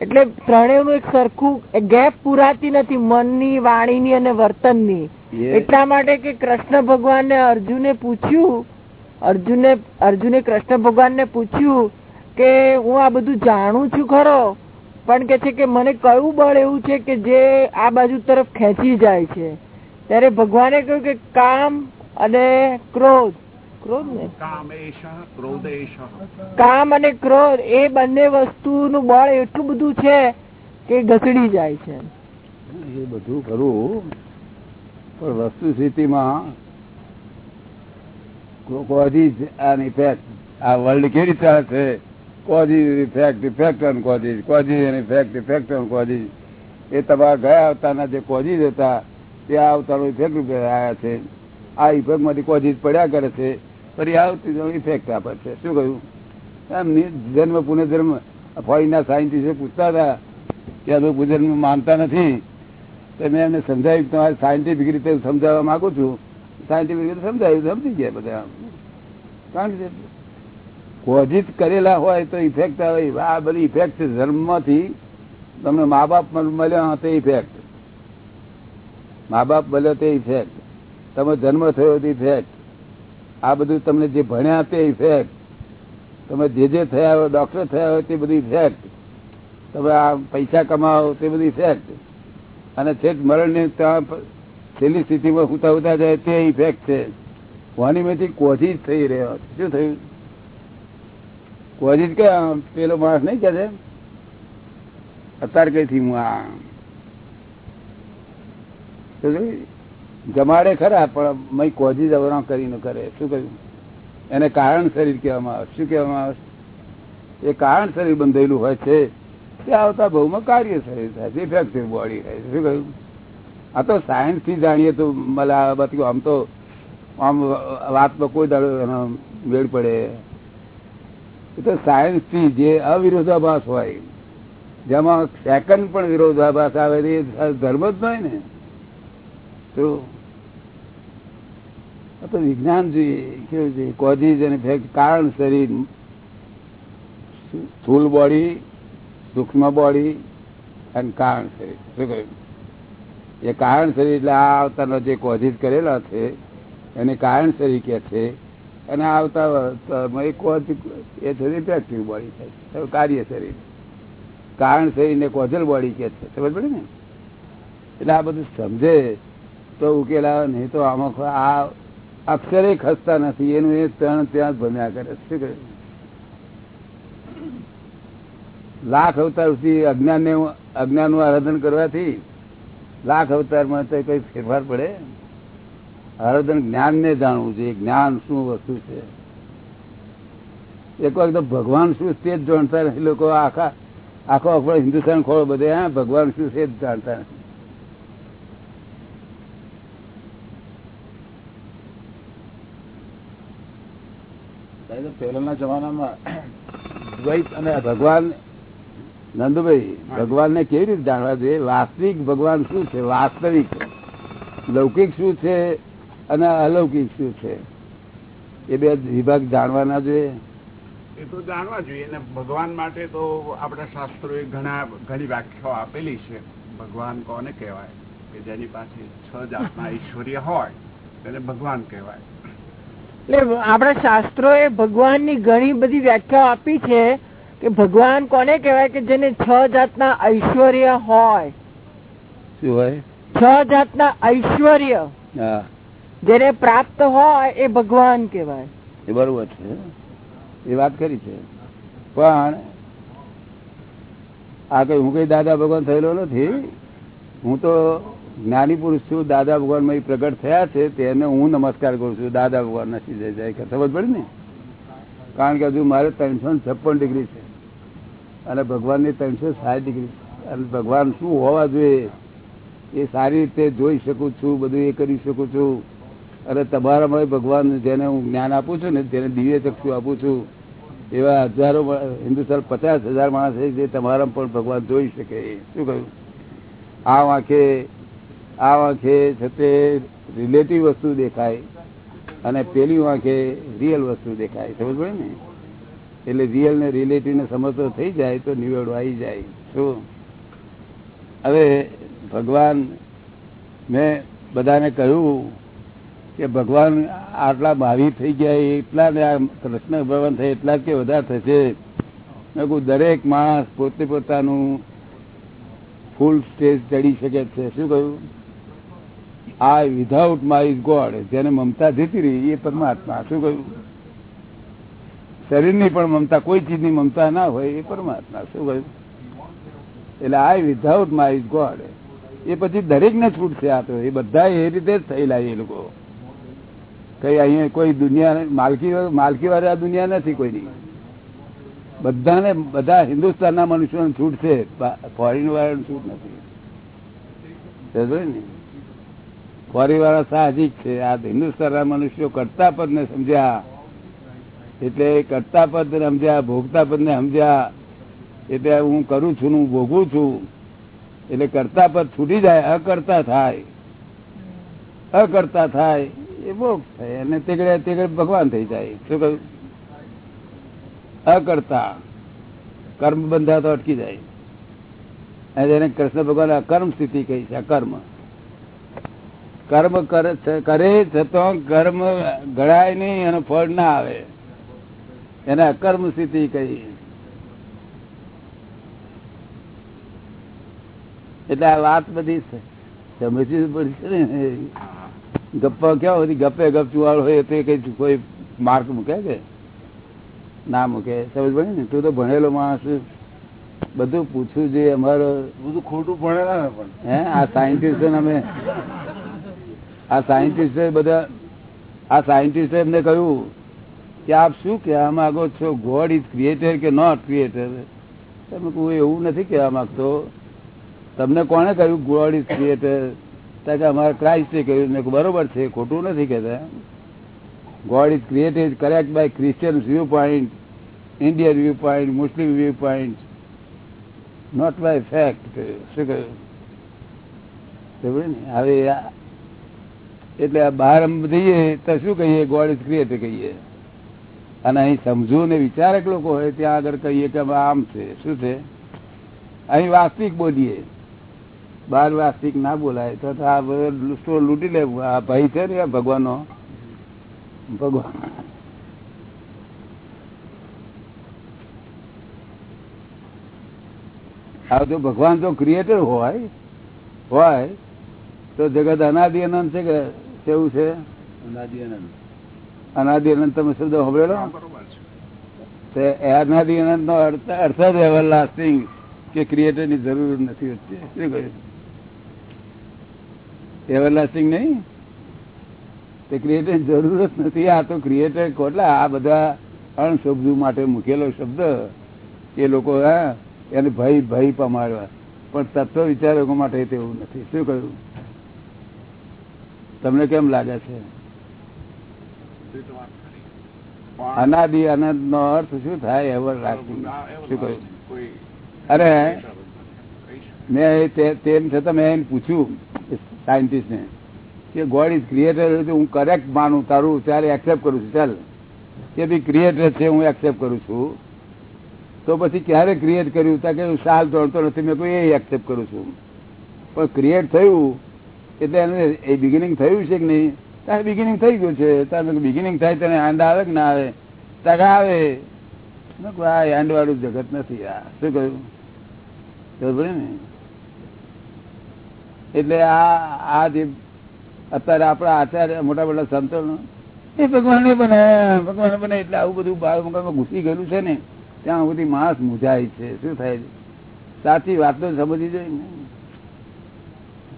એટલે ત્રણેયનું એક સરખું ગેપ પુરાતી નથી મનની વાણીની અને વર્તનની. એટલા માટે કે કૃષ્ણ ભગવાનને અર્જુને પૂછ્યું અર્જુને અર્જુને કૃષ્ણ ભગવાનને પૂછ્યું કે હું આ બધું જાણું છું ખરો પણ કે છે કે મને કયું બળ એવું છે કે જે આ બાજુ તરફ ખેંચી જાય છે? ત્યારે ભગવાને કહ્યું કે કામ અને ક્રોધ. ક્રોધ ને? કામ અને ક્રોધ એ બંને વસ્તુ નું બળ એટલું બધું છે કે ઘસડી જાય છે. એ બધું ખરું. પણ વસ્તુ સ્થિતિમાં કોઝીજ આન ઇફેક્ટ આ વર્લ્ડ કેવી રીતે હશે છે? Causes effect effect on causes causes and effect effect on causes એ તમારા ગયા આવતાના જે કોઝીજ હતા તે અવતારો ઇફેક્ટ રૂપે આવ્યા છે. આ ઇફેક્ટમાંથી માંથી પડ્યા કરે છે? ફરી આવતી ઇફેક્ટ આપે છે. શું કહ્યું? એમ જન્મ પુનર્જન્મ. ફોરીના સાયન્ટિસ્ટે પૂછતા હતા કે અમે પુનર્જન્મ માનતા નથી. તો મેં એમને સમજાવ્યું તમારે સાયન્ટિફિક રીતે સમજાવવા માંગુ છું. સાયન્ટિફિક રીતે સમજાવ્યું, સમજી ગયા બધા કારણ કે કોજિત કરેલા હોય તો ઇફેક્ટ આવે. આ બધી ઇફેક્ટ છે ધર્મમાંથી. તમને મા બાપ મળ્યા તે ઇફેક્ટ મા બાપ મળ્યો તે ઇફેક્ટ તમે જન્મ થયો તે ઇફેક્ટ આ બધું તમને જે ભણ્યા તે ઇફેક્ટ તમે જે જે થયા હોય ડોક્ટર થયા હોય તે બધી ઇફેક્ટ તમે આ પૈસા કમાવો તે બધી ઇફેક્ટ અને છેક મરણની ત્યાં છેલ્લી સ્થિતિમાં હુતા ઉતા જાય તે ઇફેક્ટ છે. વાણીમાંથી કોઝી જ થઈ રહ્યો શું થયું? કોઝી કે પેલો માણસ નહીં કે છે? અત્યારે કઈથી હું આ જમાડે ખરા, પણ મય કોજી જવરા કરીને કરે. શું કહ્યું? એને કારણ શરીર કહેવામાં આવે. શું કહેવામાં આવે? એ કારણ શરીર બંધેલું હોય છે. તે આવતા બહુમાં કાર્ય થાય ઇફેક્ટિવ બોડી થાય શું કહ્યું? આ તો સાયન્સથી જાણીએ તો મને આ બધું આમ તો આમ વાતમાં કોઈ દાડો એનો મેળ પડે. એ તો સાયન્સથી જે અવિરોધાભાસ હોય, જેમાં સેકન્ડ પણ વિરોધાભાસ આવે એ ધર્મ જ હોય ને. તો વિજ્ઞાન જોઈએ કેવું છે કોઝીઝ અને કારણ, શરીર ફૂલ બોડી સૂક્ષ્મ બોડી અને કારણ શરીર. શું કહ્યું? એ કારણ શરીર એટલે આ આવતાનો જે કોઝિસ કરેલા છે, એને કારણ શરીર કે છે, અને આવતા એ કોઝ એ બોડી થાય કાર્ય શરીર. કારણ શરીર ને કોઝલ બોડી કે છે. સમજ પડે ને? એટલે આ બધું સમજે તો ઉકેલા નહીં તો આમાં આ અક્ષરે ખસતા નથી. એનું એ ત્રણ ત્યાં જ ભમ્યા કરે શું કહે લાખ અવતાર સુધી અજ્ઞાન ને અજ્ઞાનનું આરાધન કરવાથી લાખ અવતારમાં તો કઈ ફેરફાર પડે? આરાધન જ્ઞાન ને જાણવું જોઈએ જ્ઞાન શું વસ્તુ છે? એક વખત ભગવાન શું તે જ જાણતા નથી લોકો. આખા આખો આખો હિન્દુસ્તાન ખોળો બધે, હા? ભગવાન શું છે જ જાણતા નથી. પહેલાના જમાનામાં દ્વૈત અને ભગવાન નંદુભાઈ ભગવાન ને કેવી રીતે જાણવા જોઈએ? વાસ્તવિક ભગવાન શું છે? વાસ્તવિક. લૌકિક શું છે અને અલૌકિક શું છે? એ બે વિભાગ જાણવાના જોઈએ. એ તો જાણવા જોઈએ ને ભગવાન માટે તો આપણા શાસ્ત્રોએ ઘણા ઘણી વ્યાખ્યાઓ આપેલી છે. ભગવાન કોને કહેવાય? કે જેની પાસે છ જાતના ઐશ્વર્ય હોય તેને ભગવાન કહેવાય. એટલે આપણા શાસ્ત્રો એ ભગવાનની ઘણી બધી વ્યાખ્યા આપી છે. કે ભગવાન કોને કહેવાય કે જેને છ જાતના ઐશ્વર્ય હોય? શું હોય? છ જાતના ઐશ્વર્ય હા. જેને પ્રાપ્ત હોય એ ભગવાન કહેવાય. એ બરોબર છે. એ વાત કરી છે. પણ આ કઈ હું કઈ દાદા ભગવાન થયેલો નથી. હું તો જ્ઞાની પુરુષ છું. દાદા ભગવાનમાં પ્રગટ થયા છે. તેને હું નમસ્કાર કરું છું. દાદા ભગવાન ના સીધે જાય કે સમજ પડી ને? કારણ કે હજુ મારે ત્રણસો છપ્પન ડિગ્રી છે. અને ભગવાનની ત્રણસો સાઠ ડિગ્રી. અને ભગવાન શું હોવા જોઈએ? એ સારી રીતે જોઈ શકું છું, બધું એ કરી શકું છું. અને તમારામાં ભગવાન જેને હું જ્ઞાન આપું છું ને તેને દિવ્ય ચક્ષુ આપું છું, એવા હજારો હિન્દુસ્તાન પચાસ હજાર માણસ છે જે તમારા પણ ભગવાન જોઈ શકે. શું કહ્યું? આ વાંખે આ વાંખે છે તે રિલેટિવ વસ્તુ દેખાય અને પેલી વાંખે રિયલ વસ્તુ દેખાય. સમજ પડે ને? એટલે રિયલ ને રિલેટિવ ને સમજતો થઈ જાય તો નિવેડો આવી જાય. શું હવે ભગવાન મેં બધાને કહ્યું કે ભગવાન આટલા ભાવી થઈ ગયા, એટલા ને આ કૃષ્ણ ભગવાન થાય, એટલા કે વધારે થશે. દરેક માણસ પોતે પોતાનું ફૂલ સ્ટેજ ચડી શકે છે. શું કહ્યું? આ વિધાઉટ માય ગોડ જેને મમતા જીતી રહી, એ પરમાત્મા. શું કહ્યું? શરીરની પણ મમતા, કોઈ ચીજની મમતા ના હોય એ પરમાત્મા, શું કહ્યું? એટલે આઈ વિધાઉટ માય ગોડ એ પછી દરેક ને છૂટશે આ એ બધા એ રીતે જ થયેલા એ લોકો. કઈ અહીંયા કોઈ દુનિયા, માલકી માલકી વાળી આ દુનિયા નથી કોઈની. બધાને, બધા હિન્દુસ્તાનના મનુષ્યોને છૂટ છે ફોરેન વાળાને છૂટ નથી. ને? ફોરેન વાળા સાહજિક છે, આ હિન્દુસ્તાનના મનુષ્યો કરતા પણ ને સમજ્યા. એટલે કરતા પદ ને સમજ્યા, ભોગતા પદ ને સમજ્યા. એટલે હું કરું છું હું ભોગવું છું. એટલે કરતા પદ છૂટી જાય, અકર્તા થાય. અકર્તા થાય, એ ભોગ થાય. અને તેગડે તેગડે ભગવાન થઈ જાય. શું કહ્યું? અકર્તા. કર્મ બંધા તો અટકી જાય. અને એને કૃષ્ણ ભગવાન અકર્મ સ્થિતિ કહી છે, અકર્મ. કર્મ કરે છતાં કર્મ ગળાય નહીં અને ફળ ના આવે. એને અકર્મ સ્થિતિ કહી. એટલે આ વાત બધી સમજવી પડશે ને. ગપ્પા બધી ગપે ગપ ચુવાળ હોય તો કઈ કોઈ માર્ક મૂકે કે? ના મૂકે. સમજ પડે ને? તું તો ભણેલો માણસ બધું પૂછવું જોઈએ અમારો બધું ખોટું ભણેલા ને પણ. હે આ સાયન્ટિસ્ટ અમે આ સાયન્ટિસ્ટ બધા આ સાયન્ટિસ્ટ એમને કહ્યું કે આપ શું કહેવા માંગો છો? ગોડ ઇઝ ક્રિએટર કે નોટ ક્રિએટર તમે કોઈ એવું નથી કહેવા માંગતો. તમને કોને કહ્યું ગોડ ઇઝ ક્રિએટર કે અમારા ક્રાઇસ્ટે કહ્યું. મેં બરોબર છે, ખોટું નથી કહેતા God is created correct by Christian viewpoint Indian viewpoint Muslim viewpoint not by fact શું કહ્યું? હવે એટલે બહાર જઈએ તો શું કહીએ? ગોડ ઇઝ ક્રિએટર કહીએ. અને અહીં સમજુ ને વિચારક લોકો હોય, ત્યાં આગળ કહીએ કે આમ છે, શું છે? અહીં વાસ્તવિક બોલીએ બાર વાસ્તવિક ના બોલાય, તો આ સ્ટોર લૂંટી લે. આ ભાઈ છે ને ભગવાનનો? ભગવાન. આ તો ભગવાન જો ક્રિએટર હોય હોય, તો જગત અનાદિ અનંત છે કે કેવું છે? અનાદિ અનંત. અનાદિ અનંત તમે શબ્દ સાંભળેલો? તો અનાદિ અનંત નો અર્થ જ એવર લાસ્ટિંગ કે ક્રિએટરની જરૂર નથી વચ્ચે શું કહ્યું? એવરલાસ્ટિંગ નહીં? તે ક્રિએટર જરૂર જ નથી. આ તો ક્રિએટર કોટલા આ બધા અણશબ્દો માટે મૂકેલો શબ્દ. એ લોકો હા એને ભય ભય પમાડવા. પણ તત્વ વિચારકો માટે તેવું નથી. શું કહ્યું? તમને કેમ લાગે છે? અનાદિ અનંત નો અર્થ શું થાય એવર રાખવું? શું કહ્યું અરે મેં તેમ છતાં મેં એને પૂછ્યું સાયન્ટિસ્ટ ને કે ગોડ ઇઝ ક્રિએટર હું કરેક્ટ માનું તારું ત્યારે એક્સેપ્ટ કરું છું. ચાલ કે બી ક્રિએટર છે હું એક્સેપ્ટ કરું છું. તો પછી ક્યારે ક્રિએટ કર્યું? ત્યાં કે સાલ દોડતો નથી મેં કોઈ એ એક્સેપ્ટ કરું છું. પણ ક્રિએટ થયું એટલે એને એ બિગિનિંગ થયું છે કે નહીં? ત્યારે બિગિનિંગ થઈ ગયું છે. તારે બિગિનિંગ થાય તને આંડ આવે કે ના આવે? ત્યારે આવે? આ એન્ડ વાળું જગત નથી આ. શું કહ્યું? ખબર ને? એટલે આ આ જે અત્યારે આપણા આચાર્ય, મોટા મોટા સંતો એ ભગવાન બને ભગવાન બને એટલે આવું બધું બાળ મકાનમાં ઘૂસી ગયેલું છે ને, ત્યાં બધી માણસ મુજાય છે. શું થાય છે? સાચી વાત તો સમજી જાય ને?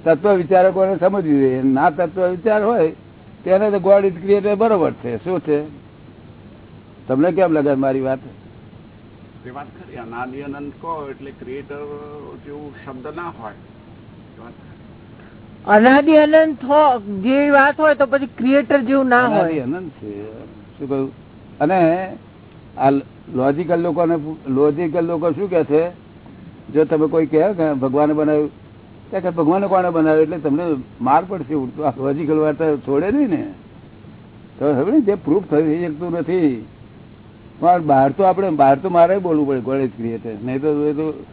તત્વ વિચારકોને સમજવી જોઈએ. ના તત્વ વિચાર હોય તેને તો ગોડ ઇઝ ક્રિએટર બરોબર છે. શું છે? તમને કેમ લાગે મારી વાત? તે વાત ખરી. અનાદિ અનંત કહો એટલે ક્રિએટર જેવું શબ્દ ના હોય. એ વાત ખરી. અનાદિ અનંત જે વાત હોય તો પછી ક્રિએટર જેવું ના હોય. અનંત છે. શું કહ્યું? અને આ લોજિકલ લોકોને લોજિકલ લોકો શું કે છે? જો તમે કોઈ કહે કે ભગવાને બનાવ્યું કે ભગવાને કોને બનાવ્યું? એટલે તમને માર પડશે ઉડતું. આ લોજિકલ વાત છોડે નહીં ને. તો હવે જે પ્રૂફ થઈ શકતું નથી. પણ બહાર તો આપણે, બહાર તો મારે બોલવું પડે કોલેજ ક્રિએટર નહીં તો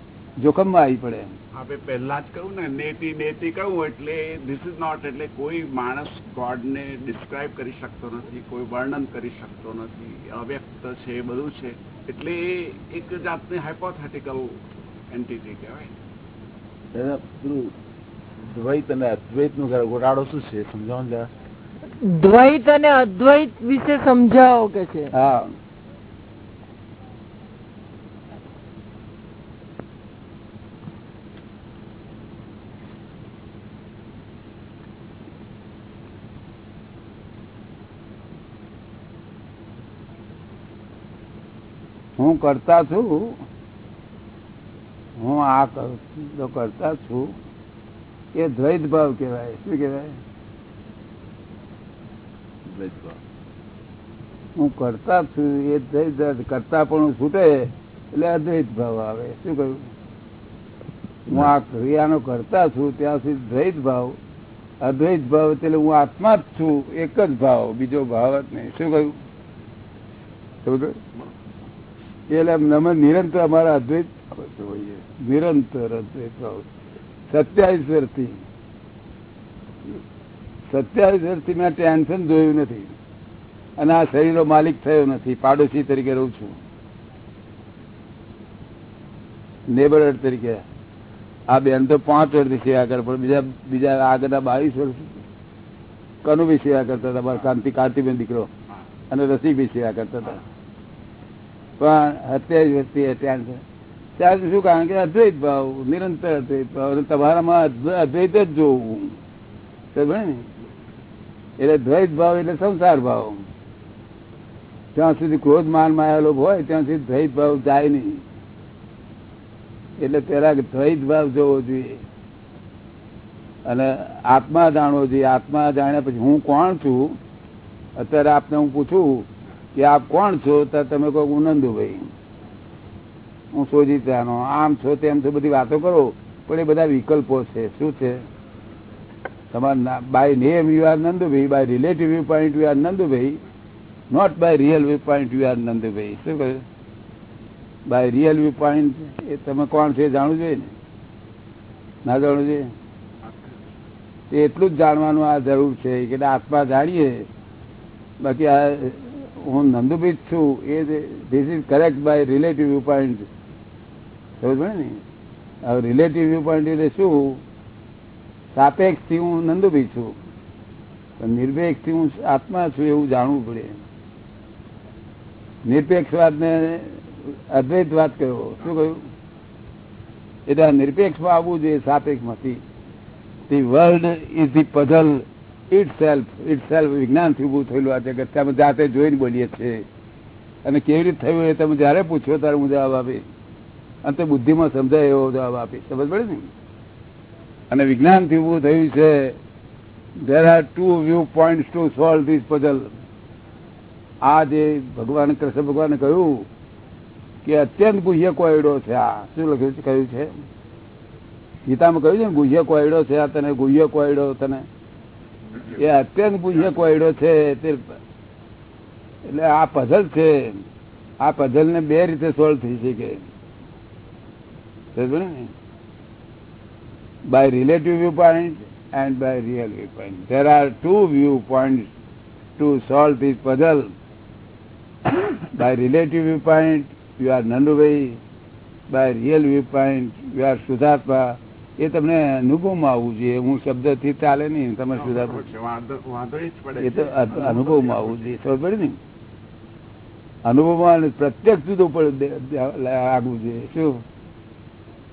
જોખમમાં આવી પડે આપણે પહેલા જ કહ્યું ને, નેતી નેતી કહું એટલે ધીસ ઇઝ નોટ એટલે કોઈ માણસ ગોડને ડિસ્ક્રાઇબ કરી શકતો નથી, કોઈ વર્ણન કરી શકતો નથી. અવ્યક્ત છે, બધું છે. એટલે એક જાતની હાઇપોથેટિકલ એન્ટિટી કહેવાય. દ્વૈત અને અદ્વૈતનું ગોટાળો શું છે? સમજાવો જરા. દ્વૈત અને અદ્વૈત વિશે સમજાવો કે છે. હા. હું કરતા છું હું આ કરું છું, તો કરતા છું. એ દ્વૈત ભાવ કહેવાય. શું કહેવાય? દ્વૈત ભાવ. હું કરતા છું એ દ્વૈત કરતા પણ છૂટે એટલે અદ્વૈત ભાવ આવે. શું કહ્યું? હું આ ક્રિયાનો કરતા છું ત્યાં સુધી દ્વૈત ભાવ અદ્વૈત ભાવ એટલે હું આત્મા જ છું એક જ ભાવ બીજો ભાવ જ નહીં. શું કહ્યું? એટલે નમન નિરંતર અમારા અદ્વૈત જોઈએ નિરંતર સત્યાવીસ વર્ષથી સત્યાવીસ વર્ષથી મેં ટેન્શન જોયું નથી અને આ શરીરનો માલિક થયો નથી પાડોશી તરીકે રહું છું નેબર તરીકે આ બેન તો પાંચ વર્ષથી સેવા કરે પણ બીજા બીજા આગળના બાવીસ વર્ષ કનુ બી સેવા કરતા હતા મારા કાંતિ કાંતિબેન દીકરો અને રસિક બી સેવા કરતા હતા પણ સત્યાવીસ વર્ષથી ટેન્શન ત્યાં શું કારણ કે અદ્વૈત ભાવ, નિરંતર અદ્વૈત ભાવ તમારામાં અદ્વૈત જ જોવું. સમજ્યો ને? એટલે દ્વૈત ભાવ એટલે સંસાર ભાવ. જ્યાં સુધી ક્રોધ માન માયેલો હોય, ત્યાં સુધી દ્વૈત ભાવ જાય નહીં. એટલે પેલા દ્વૈત ભાવ જોવો જોઈએ. અને આત્મા જાણવો જોઈએ. આત્મા જાણ્યા પછી હું કોણ છું? અત્યારે આપને હું પૂછું કે આપ કોણ છો? તો તમે કહો હું નંદુભાઈ. હું શોધી ત્યાંનો. આમ છો તેમ છો બધી વાતો કરો, પણ એ બધા વિકલ્પો છે. શું છે? તમારા by name you are Nandubhai by relative viewpoint you are Nandubhai not by real viewpoint you are Nandubhai શું કહ્યું? બાય રિયલ વ્યૂ પોઈન્ટ એ તમે કોણ છે જાણવું જોઈએ ને? ના જાણવું જોઈએ? એટલું જ જાણવાનું આ જરૂર છે કે આત્મા જાણીએ. બાકી આ, હું નંદુભાઈ જ છું. એ this is correct by relative viewpoint relative viewpoint એટલે શું? સાપેક્ષથી હું નંદુભાઈ છું. પણ નિરપેક્ષથી હું આત્મા છું એવું જાણવું પડે. નિરપેક્ષવાદને અદ્વૈત વાત કહ્યો શું કહ્યું? એટલે આ નિરપેક્ષમાં આવવું જોઈએ સાપેક્ષમાંથી. The world is the puzzle itself itself વિજ્ઞાનથી ઉભું થયેલું આ જગત. અમે જાતે જોઈને બોલીએ છીએ. અને કેવી રીતે થયું એ તમે જયારે પૂછો ત્યારે હું જવાબ આપી અને તે બુદ્ધિમાં સમજાય એવો જવાબ આપી સમજ પડે ને? અને વિજ્ઞાનથી ઉભું થયું છે. There are two viewpoint to solve this puzzle આ જે ભગવાન કૃષ્ણ ભગવાને કહ્યું કે અત્યંત ગુહ્ય કોયડો છે આ. શું લખ્યું છે? કહ્યું છે? ગીતામાં કહ્યું છે ને, ગુહ્ય કોયડો છે આ તને, ગુહ્ય કોયડો તને. એ અત્યંત ગુહ્ય કોયડો છે. તે એટલે આ પઝલ છે. આ પઝલ ને બે રીતે સોલ્વ થઈ શકે. By relative viewpoint and by real viewpoint. There are two viewpoints to solve this puzzle. by relative viewpoint, you are Nandubai. By real viewpoint, you are Sudhatma. એ તમને અનુભવમાં આવવું જોઈએ હું શબ્દથી ચાલે નહીં તમે વાંધો એ તો અનુભવમાં આવવું જોઈએ ખબર પડે ને અનુભવમાં અને પ્રત્યક્ષ જુદું પડે આગવું જોઈએ શું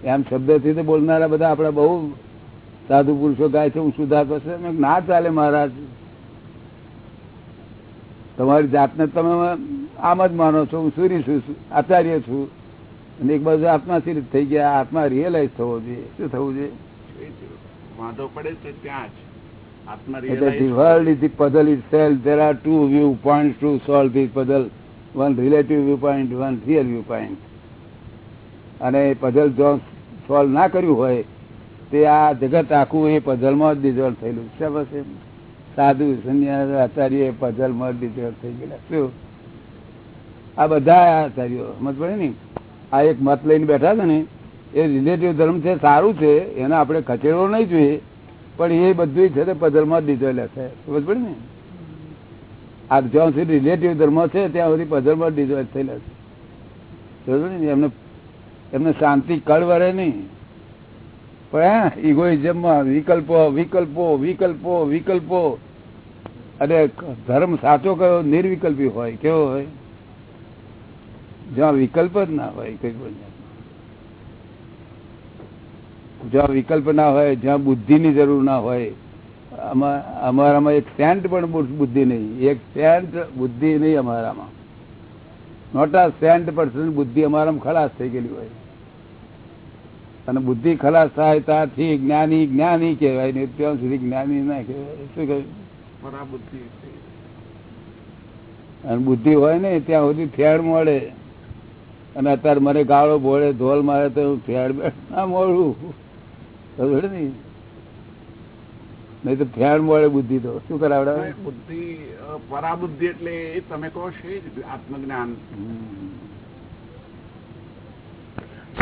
એમ શબ્દથી તો બોલનારા બધા આપડા બહુ સાધુ પુરુષો ગાય છે હું સુધાર છે. ના ચાલે મહારાજ. તમારી જાતને તમે આમ જ માનો છો. હું સૂરી છું આચાર્ય છું. અને એક બાજુ આત્મા સિદ્ધ થઈ ગયા. આત્મા રિયલાઇઝ થવો જોઈએ. શું થવું જોઈએ? વાંધો પડે છે ત્યાં જ. To The point world is the puzzle itself. There are two viewpoints to solve this puzzle. One relative viewpoint, one real viewpoint. અને પઝલ જો સોલ્વ ના કર્યું હોય, તે આ જગત આખું એ પઝલમાં જ ડિઝોલ્વ થયેલું છે. બસ એમ. સાધુ, સંન્યાસ, આચાર્ય પઝલમાં જ ડિઝોલ્વ થઈ ગયેલા. શું? આ બધા આચાર્યો, સમજ પડે ને? આ એક મત લઈને બેઠા છે ને, એ રિલેટિવ ધર્મ છે, સારું છે, એને આપણે ખસેડવો નહીં જોઈએ, પણ એ બધું છે તે પઝલમાં જ ડિઝોલ્વ છે સમજ પડે ને? આ જ્યાં સુધી રિલેટિવ ધર્મ છે, ત્યાં સુધી પઝલમાં ડિઝોલ્વ થયેલા છે. એમને એમને શાંતિ કળ વરે નહીં. પણ ઇગોઇઝમમાં વિકલ્પો વિકલ્પો વિકલ્પો વિકલ્પો. અને ધર્મ સાચો કયો, નિર્વિકલ્પી હોય, કેવો હોય? જ્યાં વિકલ્પ જ ના હોય કઈ પણ જ્યાં વિકલ્પ ના હોય, જ્યાં બુદ્ધિની જરૂર ના હોય. અમારામાં એક સેન્ટ પણ બુદ્ધિ નહીં. એક સેન્ટ બુદ્ધિ નહીં અમારામાં. નોટ આ સેન્ટ પર્સન્ટ બુદ્ધિ અમારામાં ખલાસ થઈ ગયેલી હોય અને બુદ્ધિ ખલાસ થાય ત્યાંથી જ્ઞાની જ્ઞાની કહેવાય ને ત્યાં સુધી જ્ઞાની ના કહેવાય શું કહ્યું પરાબુદ્ધિ અને બુદ્ધિ હોય ને ત્યાં સુધી ફેડ મળે અને અત્યારે મને ગાળો ભોળે ધોલ મારે તો હું ફેડ ના મળું ખબર ને નહીં તો ફેડ મળે બુદ્ધિ તો. શું કરાવડે બુદ્ધિ પરાબુદ્ધિ એટલે એ તમે કહો છો આત્મજ્ઞાન.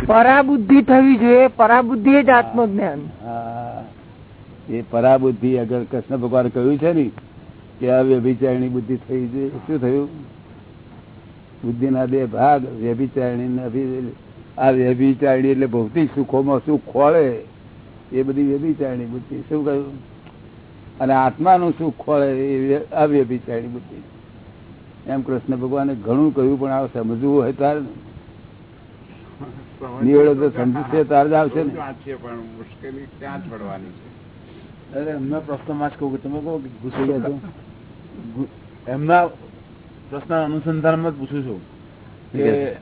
પરાબુદ્ધિ થવી જોઈએ પરાબુદ્ધિ જ આત્મજ્ઞાન. એ પરાબુદ્ધિ અગર કૃષ્ણ ભગવાન કહ્યું છે ને કે આ વ્યભિચારણી બુદ્ધિ થઈ છે શું થયું? બુદ્ધિના બે ભાગ વ્યભિચારણી આ વ્યભિચારણી એટલે ભૌતિક સુખોમાં સુખ ખોળે. એ બધી વ્યભિચારણી બુદ્ધિ. શું કહ્યું? અને આત્માનું સુખ ખોળે એ વ્ય- બુદ્ધિ એમ કૃષ્ણ ભગવાને ઘણું કહ્યું પણ આ સમજવું હોય તાર. નિવેડો તો સમજશે તાર જ આવશે ને. પણ મુશ્કેલી ત્યાં જ છે અરે એમના પ્રશ્નમાં જ કહું કે તમે કહો ઘૂસી ગુસ્સો છો? એમના પ્રશ્ન અનુસંધાનમાં જ પૂછું છું કે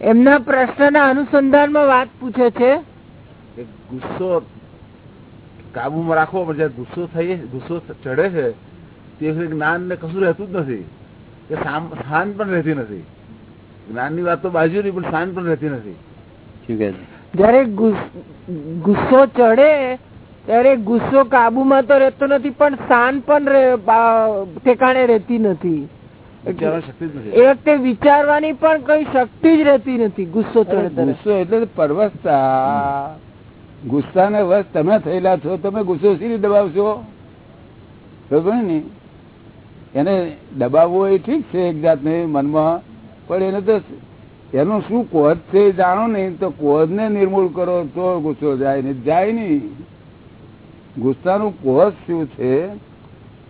એમના પ્રશ્નના અનુસંધાનમાં વાત પૂછે છે કે ગુસ્સો કાબુમાં રાખવો પણ જયારે ગુસ્સો થઈ ગુસ્સો ચડે છે તે જ્ઞાન ને કશું રહેતું જ નથી. કે શાંત પણ રહેતી નથી. જ્ઞાનની વાત તો બાજુની પણ શાંત પણ રહેતી નથી. શું કહે છે? જયારે ગુસ્સો ચડે ત્યારે ગુસ્સો કાબુમાં તો રહેતો નથી પણ શાન પણ ઠેકાણે રહેતી નથી. એ વખતે વિચારવાની પણ કઈ શક્તિ જ રહેતી નથી ગુસ્સો ચડે ગુસ્સો એટલે પરવસતા. ગુસ્સા ને વસ તમે થયેલા છો, તમે ગુસ્સો સી રીતે દબાવશો? એને દબાવવો એ ઠીક છે એક જાતને મનમાં, પણ એને તો એનું શું કોધ છે જાણો નહીં. તો કોધ ને નિર્મૂળ કરો તો ગુસ્સો જાય નહીં જાય નહીં. ગુસ્સાનું કોધ શું છે?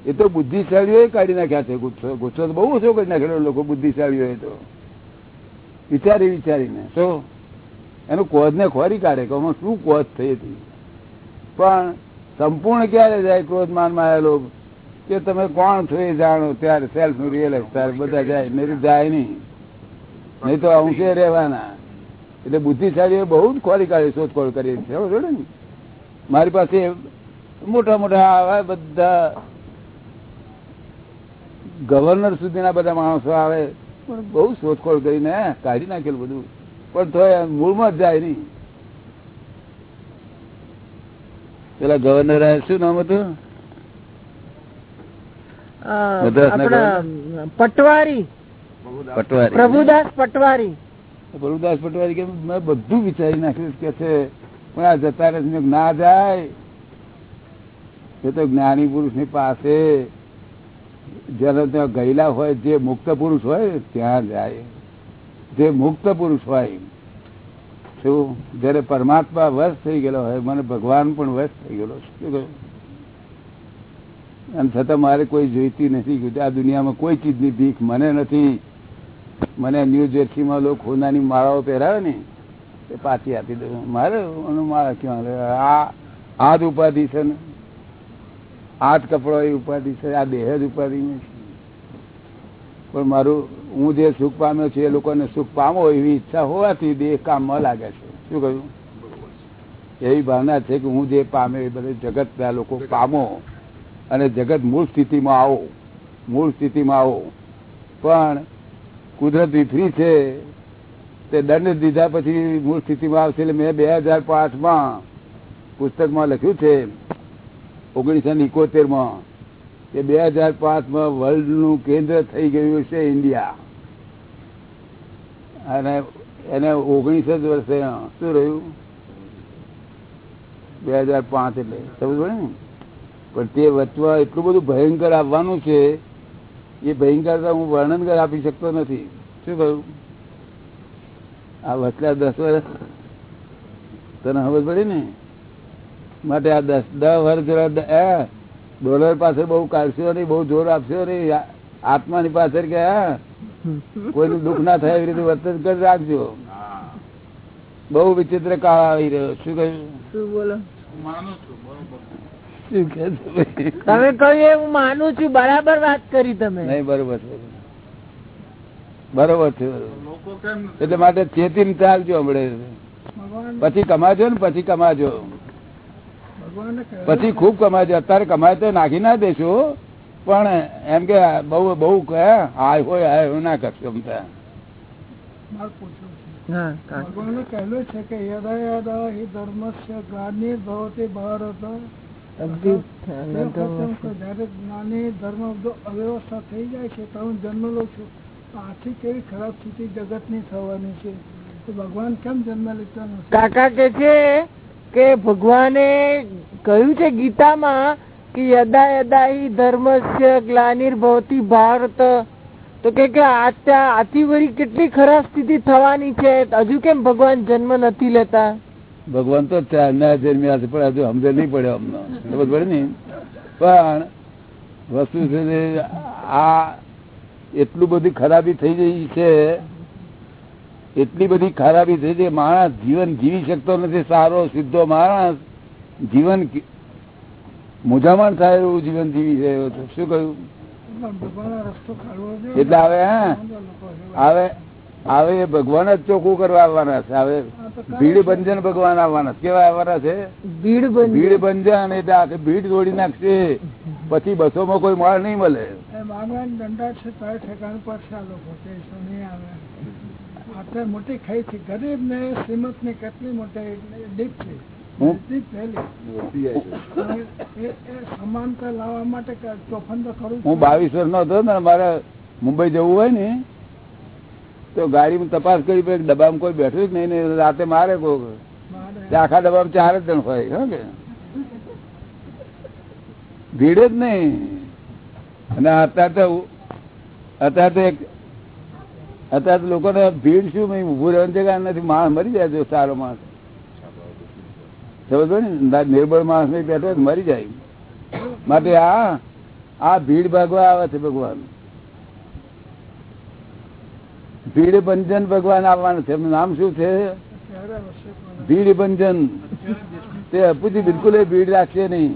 એ તો બુદ્ધિશાળીઓએ કાઢી નાખ્યા છે. ગુસ્સો ગુસ્સો તો બહુ ઓછો કરી નાખેલો લોકો બુદ્ધિશાળીઓએ તો. વિચારી, વિચારીને. શું? એનું કોધ ને ખોરી કાઢે કે શું કોધ થઈ હતી? પણ સંપૂર્ણ ક્યારે જાય ક્રોધ માન આવેલો કે તમે કોણ છો એ જાણો, ત્યારે સેલ્ફ રિયલાઇઝ ત્યારે બધા જાય, નહીં જાય નહીં. નહીં તો અંશે રહેવાના. એટલે બુદ્ધિશાળીઓ બહુ જ ખોરી કાઢી, શોધખોળ કરી છે. મારી પાસે મોટા મોટા આવા બધા ગવર્નર સુધીના બધા માણસો આવે, પણ બહુ શોધખોળ કરીને કાઢી નાખેલું બધું. પણ તો મૂળમાં જ જાય નહીં. પેલા ગવર્નર શું નામ હતું? પટવારી. પટવારી. પ્રભુદાસ પટવારી. પ્રભુદાસ પટવારી કે મેં બધું વિચારી નાખ્યું કે છે પણ આ જતા રહે ના જાય. એ તો જ્ઞાની પુરુષની પાસે જેનો ત્યાં ગયેલા હોય જે મુક્ત પુરુષ હોય ત્યાં જાય. જે મુક્ત પુરુષ હોય, શું? જયારે પરમાત્મા વશ થઈ ગયેલો હોય, મને ભગવાન પણ વશ થઈ ગયેલો શું અને છતાં મારે કોઈ જોઈતી નથી આ દુનિયામાં કોઈ ચીજની ભીખ મને નથી. મને ન્યૂ જર્સીમાં લોકો ખોનાની માળાઓ પહેરાવે ને, એ પાછી આપી દઉં મારે માળા ક્યાં આ આ જ ઉપાધિ છે ને. આ જ કપડો એ ઉપાધિ છે. આ દેહ જ ઉપાધિ નહીં પણ મારું, હું જે સુખ પામ્યો છું એ લોકોને સુખ પામો એવી ઈચ્છા હોવાથી દેહ કામમાં લાગે છે. શું કહ્યું? એવી ભાવના છે કે હું જે પામ્યો એ બધે જગત ના લોકો પામો અને જગત મૂળ સ્થિતિમાં આવો, મૂળ સ્થિતિમાં આવો. પણ કુદરત વિફરી છે, તે દંડ દીધા પછી મૂળ સ્થિતિમાં આવશે એટલે મેં બે હજાર પાંચમાં પુસ્તકમાં લખ્યું છે, ઓગણીસો ઇકોતેરમાં કે બે હજાર વર્લ્ડનું કેન્દ્ર થઈ ગયું છે ઇન્ડિયા. અને એને ઓગણીસ જ વર્ષે શું રહ્યું? બે હજાર પાંચ એટલે સમજ પડે ને? પણ તે વચવા એટલું બધું ભયંકર આવવાનું છે એ ભયંકરતા હું વર્ણન કરી આપી શકતો નથી. શું કહ્યું આ વચલા દસ વર્ષ, તને ખબર પડી ને? માટે આ દસ દસ વર્ષ ડોલર પાસે બહુ કાઢશો નહીં બહુ જોર આપશો નહીં આત્માની પાછળ કે કોઈનું દુઃખ ના થાય એવી રીતે વર્તન કરી રાખજો. બહુ વિચિત્ર કાળ આવી રહ્યો. શું કહ્યું? શું બોલો? તમે કહ્યું હું માનું છું બરાબર વાત કરી તમે. નહીં બરોબર છે. બરોબર છે એટલે માટે ચેતીને ચાલજો હમણે. પછી કમાજો ને પછી કમાજો. પછી ખૂબ છે. અત્યારે કમાય તો નાખી ના દેશો. પણ એમ કે બહુ બહુ હાય હોય હાય હોય ના કરશો એમ ત્યાં. ભગવાને કહેલું છે કે યદા યદા હિ ધર્મસ્ય ગ્લાનિર્ભવતિ ભારત અદ્ભુત તે વખતે હું કહું, જ્યારે જ્ઞાની ધર્મ અવ્યવસ્થા થઈ જાય છે તો હું જન્મ લઉં છું. આથી કેવી ખરાબ સ્થિતિ જગતની થવાની છે? તો ભગવાન કેમ જન્મ લેતા નથી? કાકા કે છે કે ભગવાને કહ્યું છે ગીતામાં કે યદા યદા ધર્મસ્ય ગ્લાનિર્ભવતી ભારત. તો કે આથી વરી કેટલી ખરાબ સ્થિતિ થવાની છે? હજુ કેમ ભગવાન જન્મ નથી લેતા? ભગવાન તો ચારના જન્મ્યા છે પણ હજુ સમજે નહીં પડ્યો અમને. ખબર પડે ને? પણ વસ્તુ છે આ એટલું બધી ખરાબી થઈ ગઈ છે એટલી બધી ખરાબી છે જે માણસ જીવન જીવી શકતો નથી સારો સીધો માણસ. જીવન મુજામણ થાય એવું જીવન જીવી રહ્યો છે. શું કહ્યું? એટલે હવે હા? હવે હવે એ ભગવાન જ ચોખ્ખું કરવા આવવાના છે. હવે ભીડ બંજન ભગવાન આવવાના છે. કેવા આવવાના છે? ભીડ ભીડ બંજન એટલે આખી ભીડ તોડી નાખશે. પછી બસો માં કોઈ માળ. નહીં મળે અત્યારે મોટી ખાઈ છે. ગરીબ ને શ્રીમંત ને કેટલી મોટી ડીપ છે? સમાનતા લાવવા માટે હું બાવીસ વર્ષ નો હતો ને મારે મુંબઈ જવું હોય ને તો ગાડી તપાસ કરી પછી ડબ્બામાં કોઈ બેઠું જ નહીં ને રાતે મારે કોઈ આખા ડબ્બામાં ચાર જ જણ હોય હો કે? ભીડ જ નહીં. અને અત્યારે તો અત્યારે તો એક અત્યારે લોકોને ભીડ શું ઉભું રહેવાની જગ્યા નથી? માણસ મરી જાય જો સારો માણસ. સમજો ને? નિર્બળ માણસ નહીં બેઠો મરી જાય. માટે આ આ ભીડ ભાગવા આવે છે ભગવાન. ભીડ ભંજન ભગવાન આવવાનું છે. એમનું નામ શું છે? ભીડ ભંજન. તે અપુજી બિલકુલ એ ભીડ રાખશે નહીં.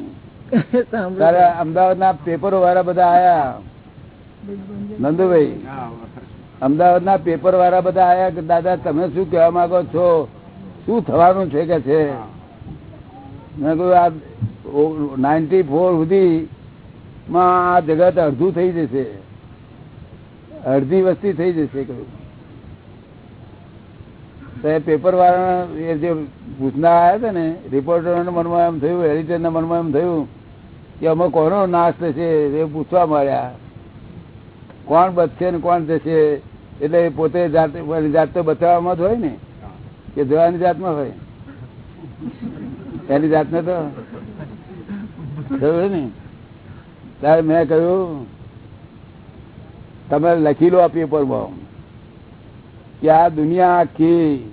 તારા અમદાવાદ ના પેપરો વાળા બધા આયા. નંદુભાઈ. અમદાવાદ ના પેપર વાળા બધા આયા કે દાદા તમે શું કહેવા માંગો છો? શું થવાનું છે કે છે? મેં કહ્યું આ નાઇન્ટી ફોર સુધી માં આ જગત અડધું થઈ જશે. અડધી વસ્તી થઈ જશે કહ્યું. પેપર વાળા એ જે પૂછનાર આવ્યા હતા ને રિપોર્ટરોના મનમાં એમ થયું એડિટરના મનમાં એમ થયું કે અમે કોનો નાશ થશે એ પૂછવા મળ્યા કોણ બચશે ને કોણ જશે? એટલે પોતે જાતે જાત જ હોય ને, કે જવાની જાતમાં હોય. એની જાતને તો ને. ત્યારે મેં કહ્યું, તમે લખી લો આ પેપરમાં કે આ દુનિયા આખી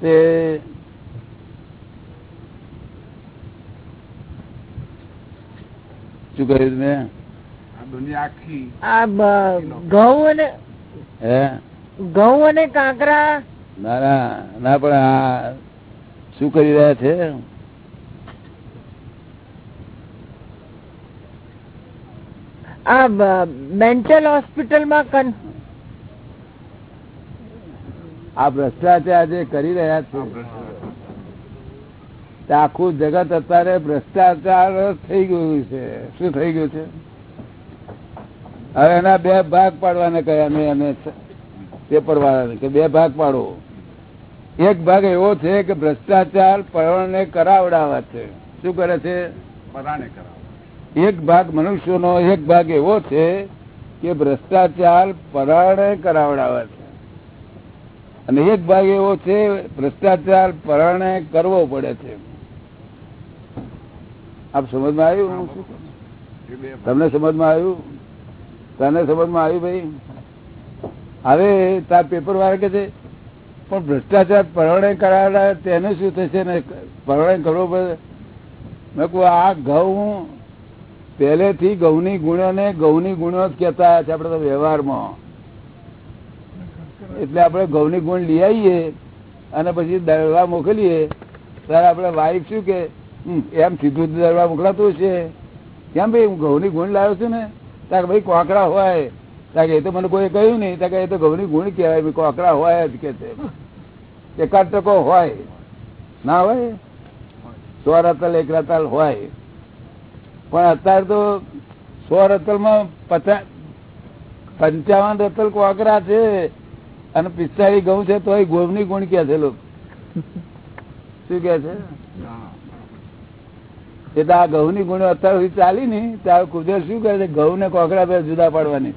તે શું કહ્યું મેં? દુનિયા આખી આ ઘઉં અને ઘઉં અને કાંકરા? ના ના ના પણ આ શું કરી રહ્યા છે? આ મેન્ટલ હોસ્પિટલમાં કન આ ભ્રષ્ટાચાર જે કરી રહ્યા છે આખું જગત અત્યારે ભ્રષ્ટાચાર થઈ ગયું છે. શું થઈ ગયું છે? હવે એના બે ભાગ પાડવાને કયા મેં અને પેપર વાળાને કે બે ભાગ પાડો. એક ભાગ એવો છે કે ભ્રષ્ટાચાર પરણને કરાવડાવે છે. શું કરે છે? એક ભાગ મનુષ્યનો એક ભાગ એવો છે કે ભ્રષ્ટાચાર પરાણે કરાવડાવે છે. અને એક ભાગ એવો છે ભ્રષ્ટાચાર પરાણે કરવો પડે છે. આપ સમજમાં આવ્યું? તમને સમજમાં આવ્યું? તને સમજમાં આવ્યું ભાઈ? હવે તાર પેપર વાળા કે છે, પણ ભ્રષ્ટાચાર પરવણે કરાવેલા તેને શું થશે? ને પરવણે કરવો પડે મેં કહું, આ ઘઉં પહેલેથી ઘઉંની ગુણોને ઘઉંની ગુણો જ કહેતા છે આપણે તો વ્યવહારમાં. એટલે આપણે ઘઉંની ગુણ લઈ આવીએ અને પછી દરવા મોકલીએ. ત્યારે આપણે વાઈફ શું કે એમ સીધું દરવા મોકલાતું છે કેમ ભાઈ, હું ઘઉંની ગુણ લાવ્યો છું ને? ત્યાં ભાઈ કોકરા હોય. ત્યાં એ તો મને કોઈ કહ્યું નહીં. ત્યાં એ તો ઘઉંની ગુણ કહેવાય. કોકરા હોય જ કે છે. એકાદ ટકો હોય. ના હોય? સો રતલ, એક રતલ હોય. પણ અત્યારે તો સો રતલમાં પચાસ પંચાવન રતલ કોકરા છે. અને પિસ્તાળીસ ઘઉં છે તો ગોમની ગુણ કે છે લોકો. શું કે છે? એટલે આ ઘઉં ની ગુણો અત્યાર સુધી ચાલી ને ત્યારે કુદરત શું કરે છે? ઘઉં ને કોકરા બે જુદા પાડવાની.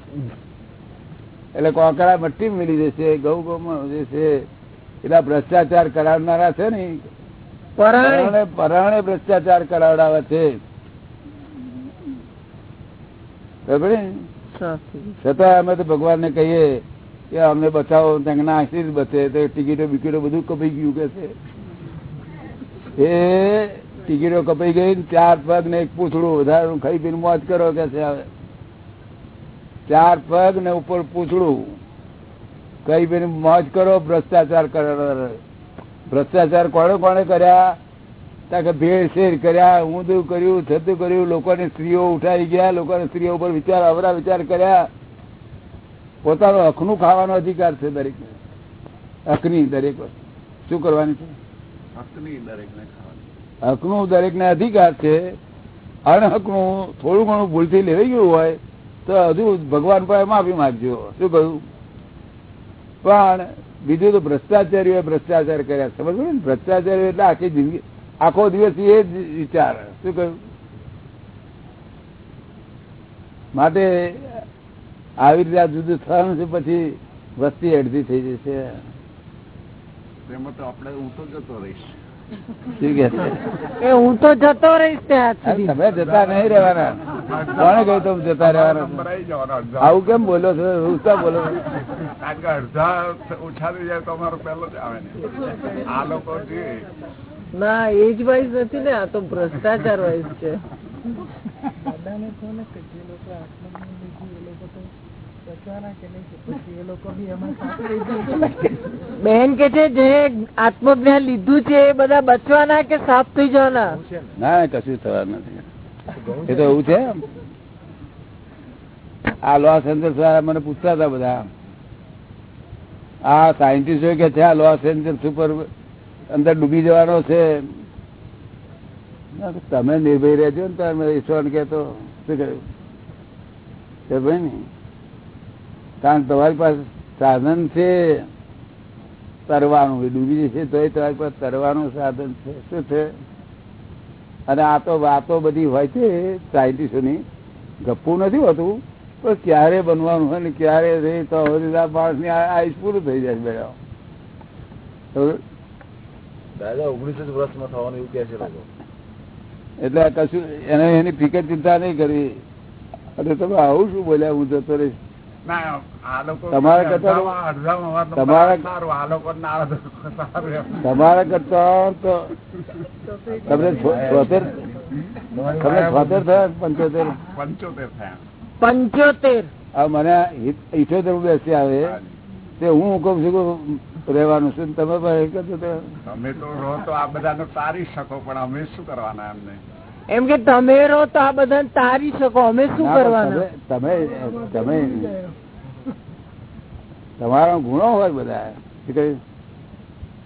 એટલે કોકરા મટ્ટી મળી જશે ઘઉં ઘઉં જશે એટલે ભ્રષ્ટાચાર કરાવનારા છે ને. પરાણે. ભ્રષ્ટાચાર કરાવડાવે છે. છતાં અમે તો ભગવાન ને કહીએ કે અમને બચાવો તેના આશીર્વાદ બચે. તો ટિકિટો બિકિટો બધું કપાઈ ગયું કે છે. એ ટિકિટો કપાઈ ગઈ ચાર પગ ને એક પૂછડું વધારે ખાઈ પીને મોજ કરો કે છે હવે? ચાર પગ ને ઉપર પૂછડું કઈ પીને મોજ કરો, ભ્રષ્ટાચાર કરો ભ્રષ્ટાચાર કોણે કોણે કર્યા? ત્યાં કે કર્યા, ઊંધું કર્યું થતું કર્યું, લોકોને સ્ત્રીઓ ઉઠાઈ ગયા, લોકોને સ્ત્રીઓ ઉપર વિચાર, અવરા વિચાર કર્યા. પોતાનો હકનું ખાવાનો અધિકાર છે દરેક હકની દરેક શું કરવાની છે? હકની દરેકને હકનું દરેક ને અધિકાર છે અણહકનું થોડું ઘણું ભૂલથી લેવાઈ ગયું હોય, તો હજુ ભગવાન પાસે માફી માગજો. શું કહ્યું? પણ બીજું તો ભ્રષ્ટાચારીઓ ભ્રષ્ટાચાર કર્યા. સમજ ને? ભ્રષ્ટાચારીઓ એટલે આખી જિંદગી, આખો દિવસ એ જ વિચાર. શું કહ્યું? માટે આવી રીતે આ જુદું થવાનું છે, પછી વસ્તી અડધી થઈ જશે. એમાં તો આપણે હું તો જતો રહીશ. એ હું તો જતો રહીશ ત્યાં તમે જતા નહીં રહેવાના. કોને કહ્યું તો જતા રહેવાના? અડધા. આવું કેમ બોલો છો? ઉત્સાહ બોલો? કારણ કે અડધા ઓછા થઈ જાય તો અમારો પહેલો જ આવે ને. આ લોકો ના એજ વાઇઝ નથી ને આ તો ભ્રષ્ટાચાર વાઇઝ છે. કહો ને તો બચવાના કે નહીં કે પછી એ લોકો જાય બેન કે છે જે આત્મજ્ઞાન લીધું છે એ બધા બચવાના કે સાફ થઈ જવાના? ના. કશું થવાનું નથી. એ તો એવું છે. આ લોસ એન્જલ્સ વાળા મને પૂછતા હતા બધા. આ સાયન્ટિસ્ટો કે છે આ લોસ એન્જલ્સ ઉપર અંદર ડૂબી જવાનો છે. તમે નિર્ભય રહેજો ને તમે ઈશ્વર કે તો શું કહ્યું? ભાઈ ને. કારણ તમારી પાસે સાધન છે તરવાનું. ડૂબી જશે તો તમારી પાસે તરવાનું સાધન છે. શું છે? અને આ તો વાતો બધી હોય છે સાયન્ટિસ્ટોની. ગપ્પું નથી હોતું પણ ક્યારે બનવાનું હોય ને ક્યારે રહી તો માણસની આયુષ પૂરું થઈ જાય તો દાદા ઓગણીસો વર્ષમાં થવાનું એવું કે છે એટલે કશું એને એની ફિકર ચિંતા નહીં કરવી. અને તમે આવું શું બોલ્યા? હું જતો રહીશ. તમારા કરતા- તો તમને છોતેર તમને છોતેર થયા પંચોતેર? પંચોતેર થયા. પંચોતેર? આ મને ઇઠોતેર બેસી આવે તે હું હુકમ છું કે રહેવાનું છે તમે તમે તો રહો તો આ બધાને તારી શકો પણ અમે શું કરવાના એમને? એમ કે તમે રહો તો આ બધા તારી શકો અમે શું કરવાનું? તમે તમે તમે તમારા ગુણો હોય બધા.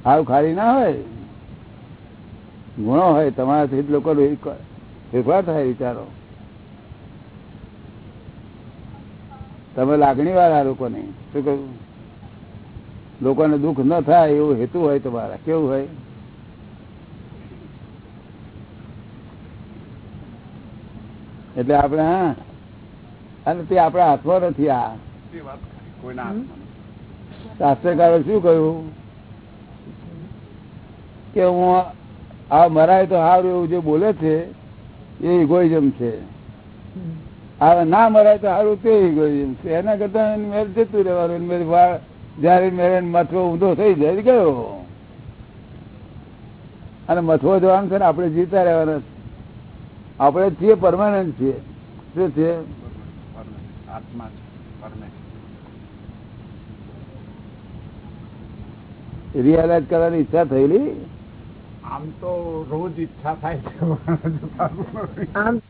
સારું ખાલી ના હોય? ગુણો હોય તમારા સહિત લોકો ફેરફાર થાય વિચારો. તમે લાગણી વાળા લોકો નહીં શું કહ્યું? લોકોને દુઃખ ન થાય એવું હેતુ હોય તમારા. કેવું હોય? એટલે આપણે હા. અને તે આપણા હાથમાં નથી આ. શાસ્ત્રકારો શું કહ્યું? કે હું આ મરાય તો સારું એવું જે બોલે છે એ ઇગોઇઝમ છે. આ ના મરાય તો સારું તે ઇગોઇઝમ છે. એના કરતા એની મેળ જતું રહેવાનું. એની મેળ વાળ જયારે મેરે મથવો ઊંધો થઈ જાય ગયો. અને મથવો જવાનું છે ને આપણે જીતા રહેવાના છે. આપણે છીએ પરમાનન્ટ છીએ. શું છે? રિયલાઇઝ કરવાની ઈચ્છા થયેલી? આમ તો રોજ ઈચ્છા થાય છે આમ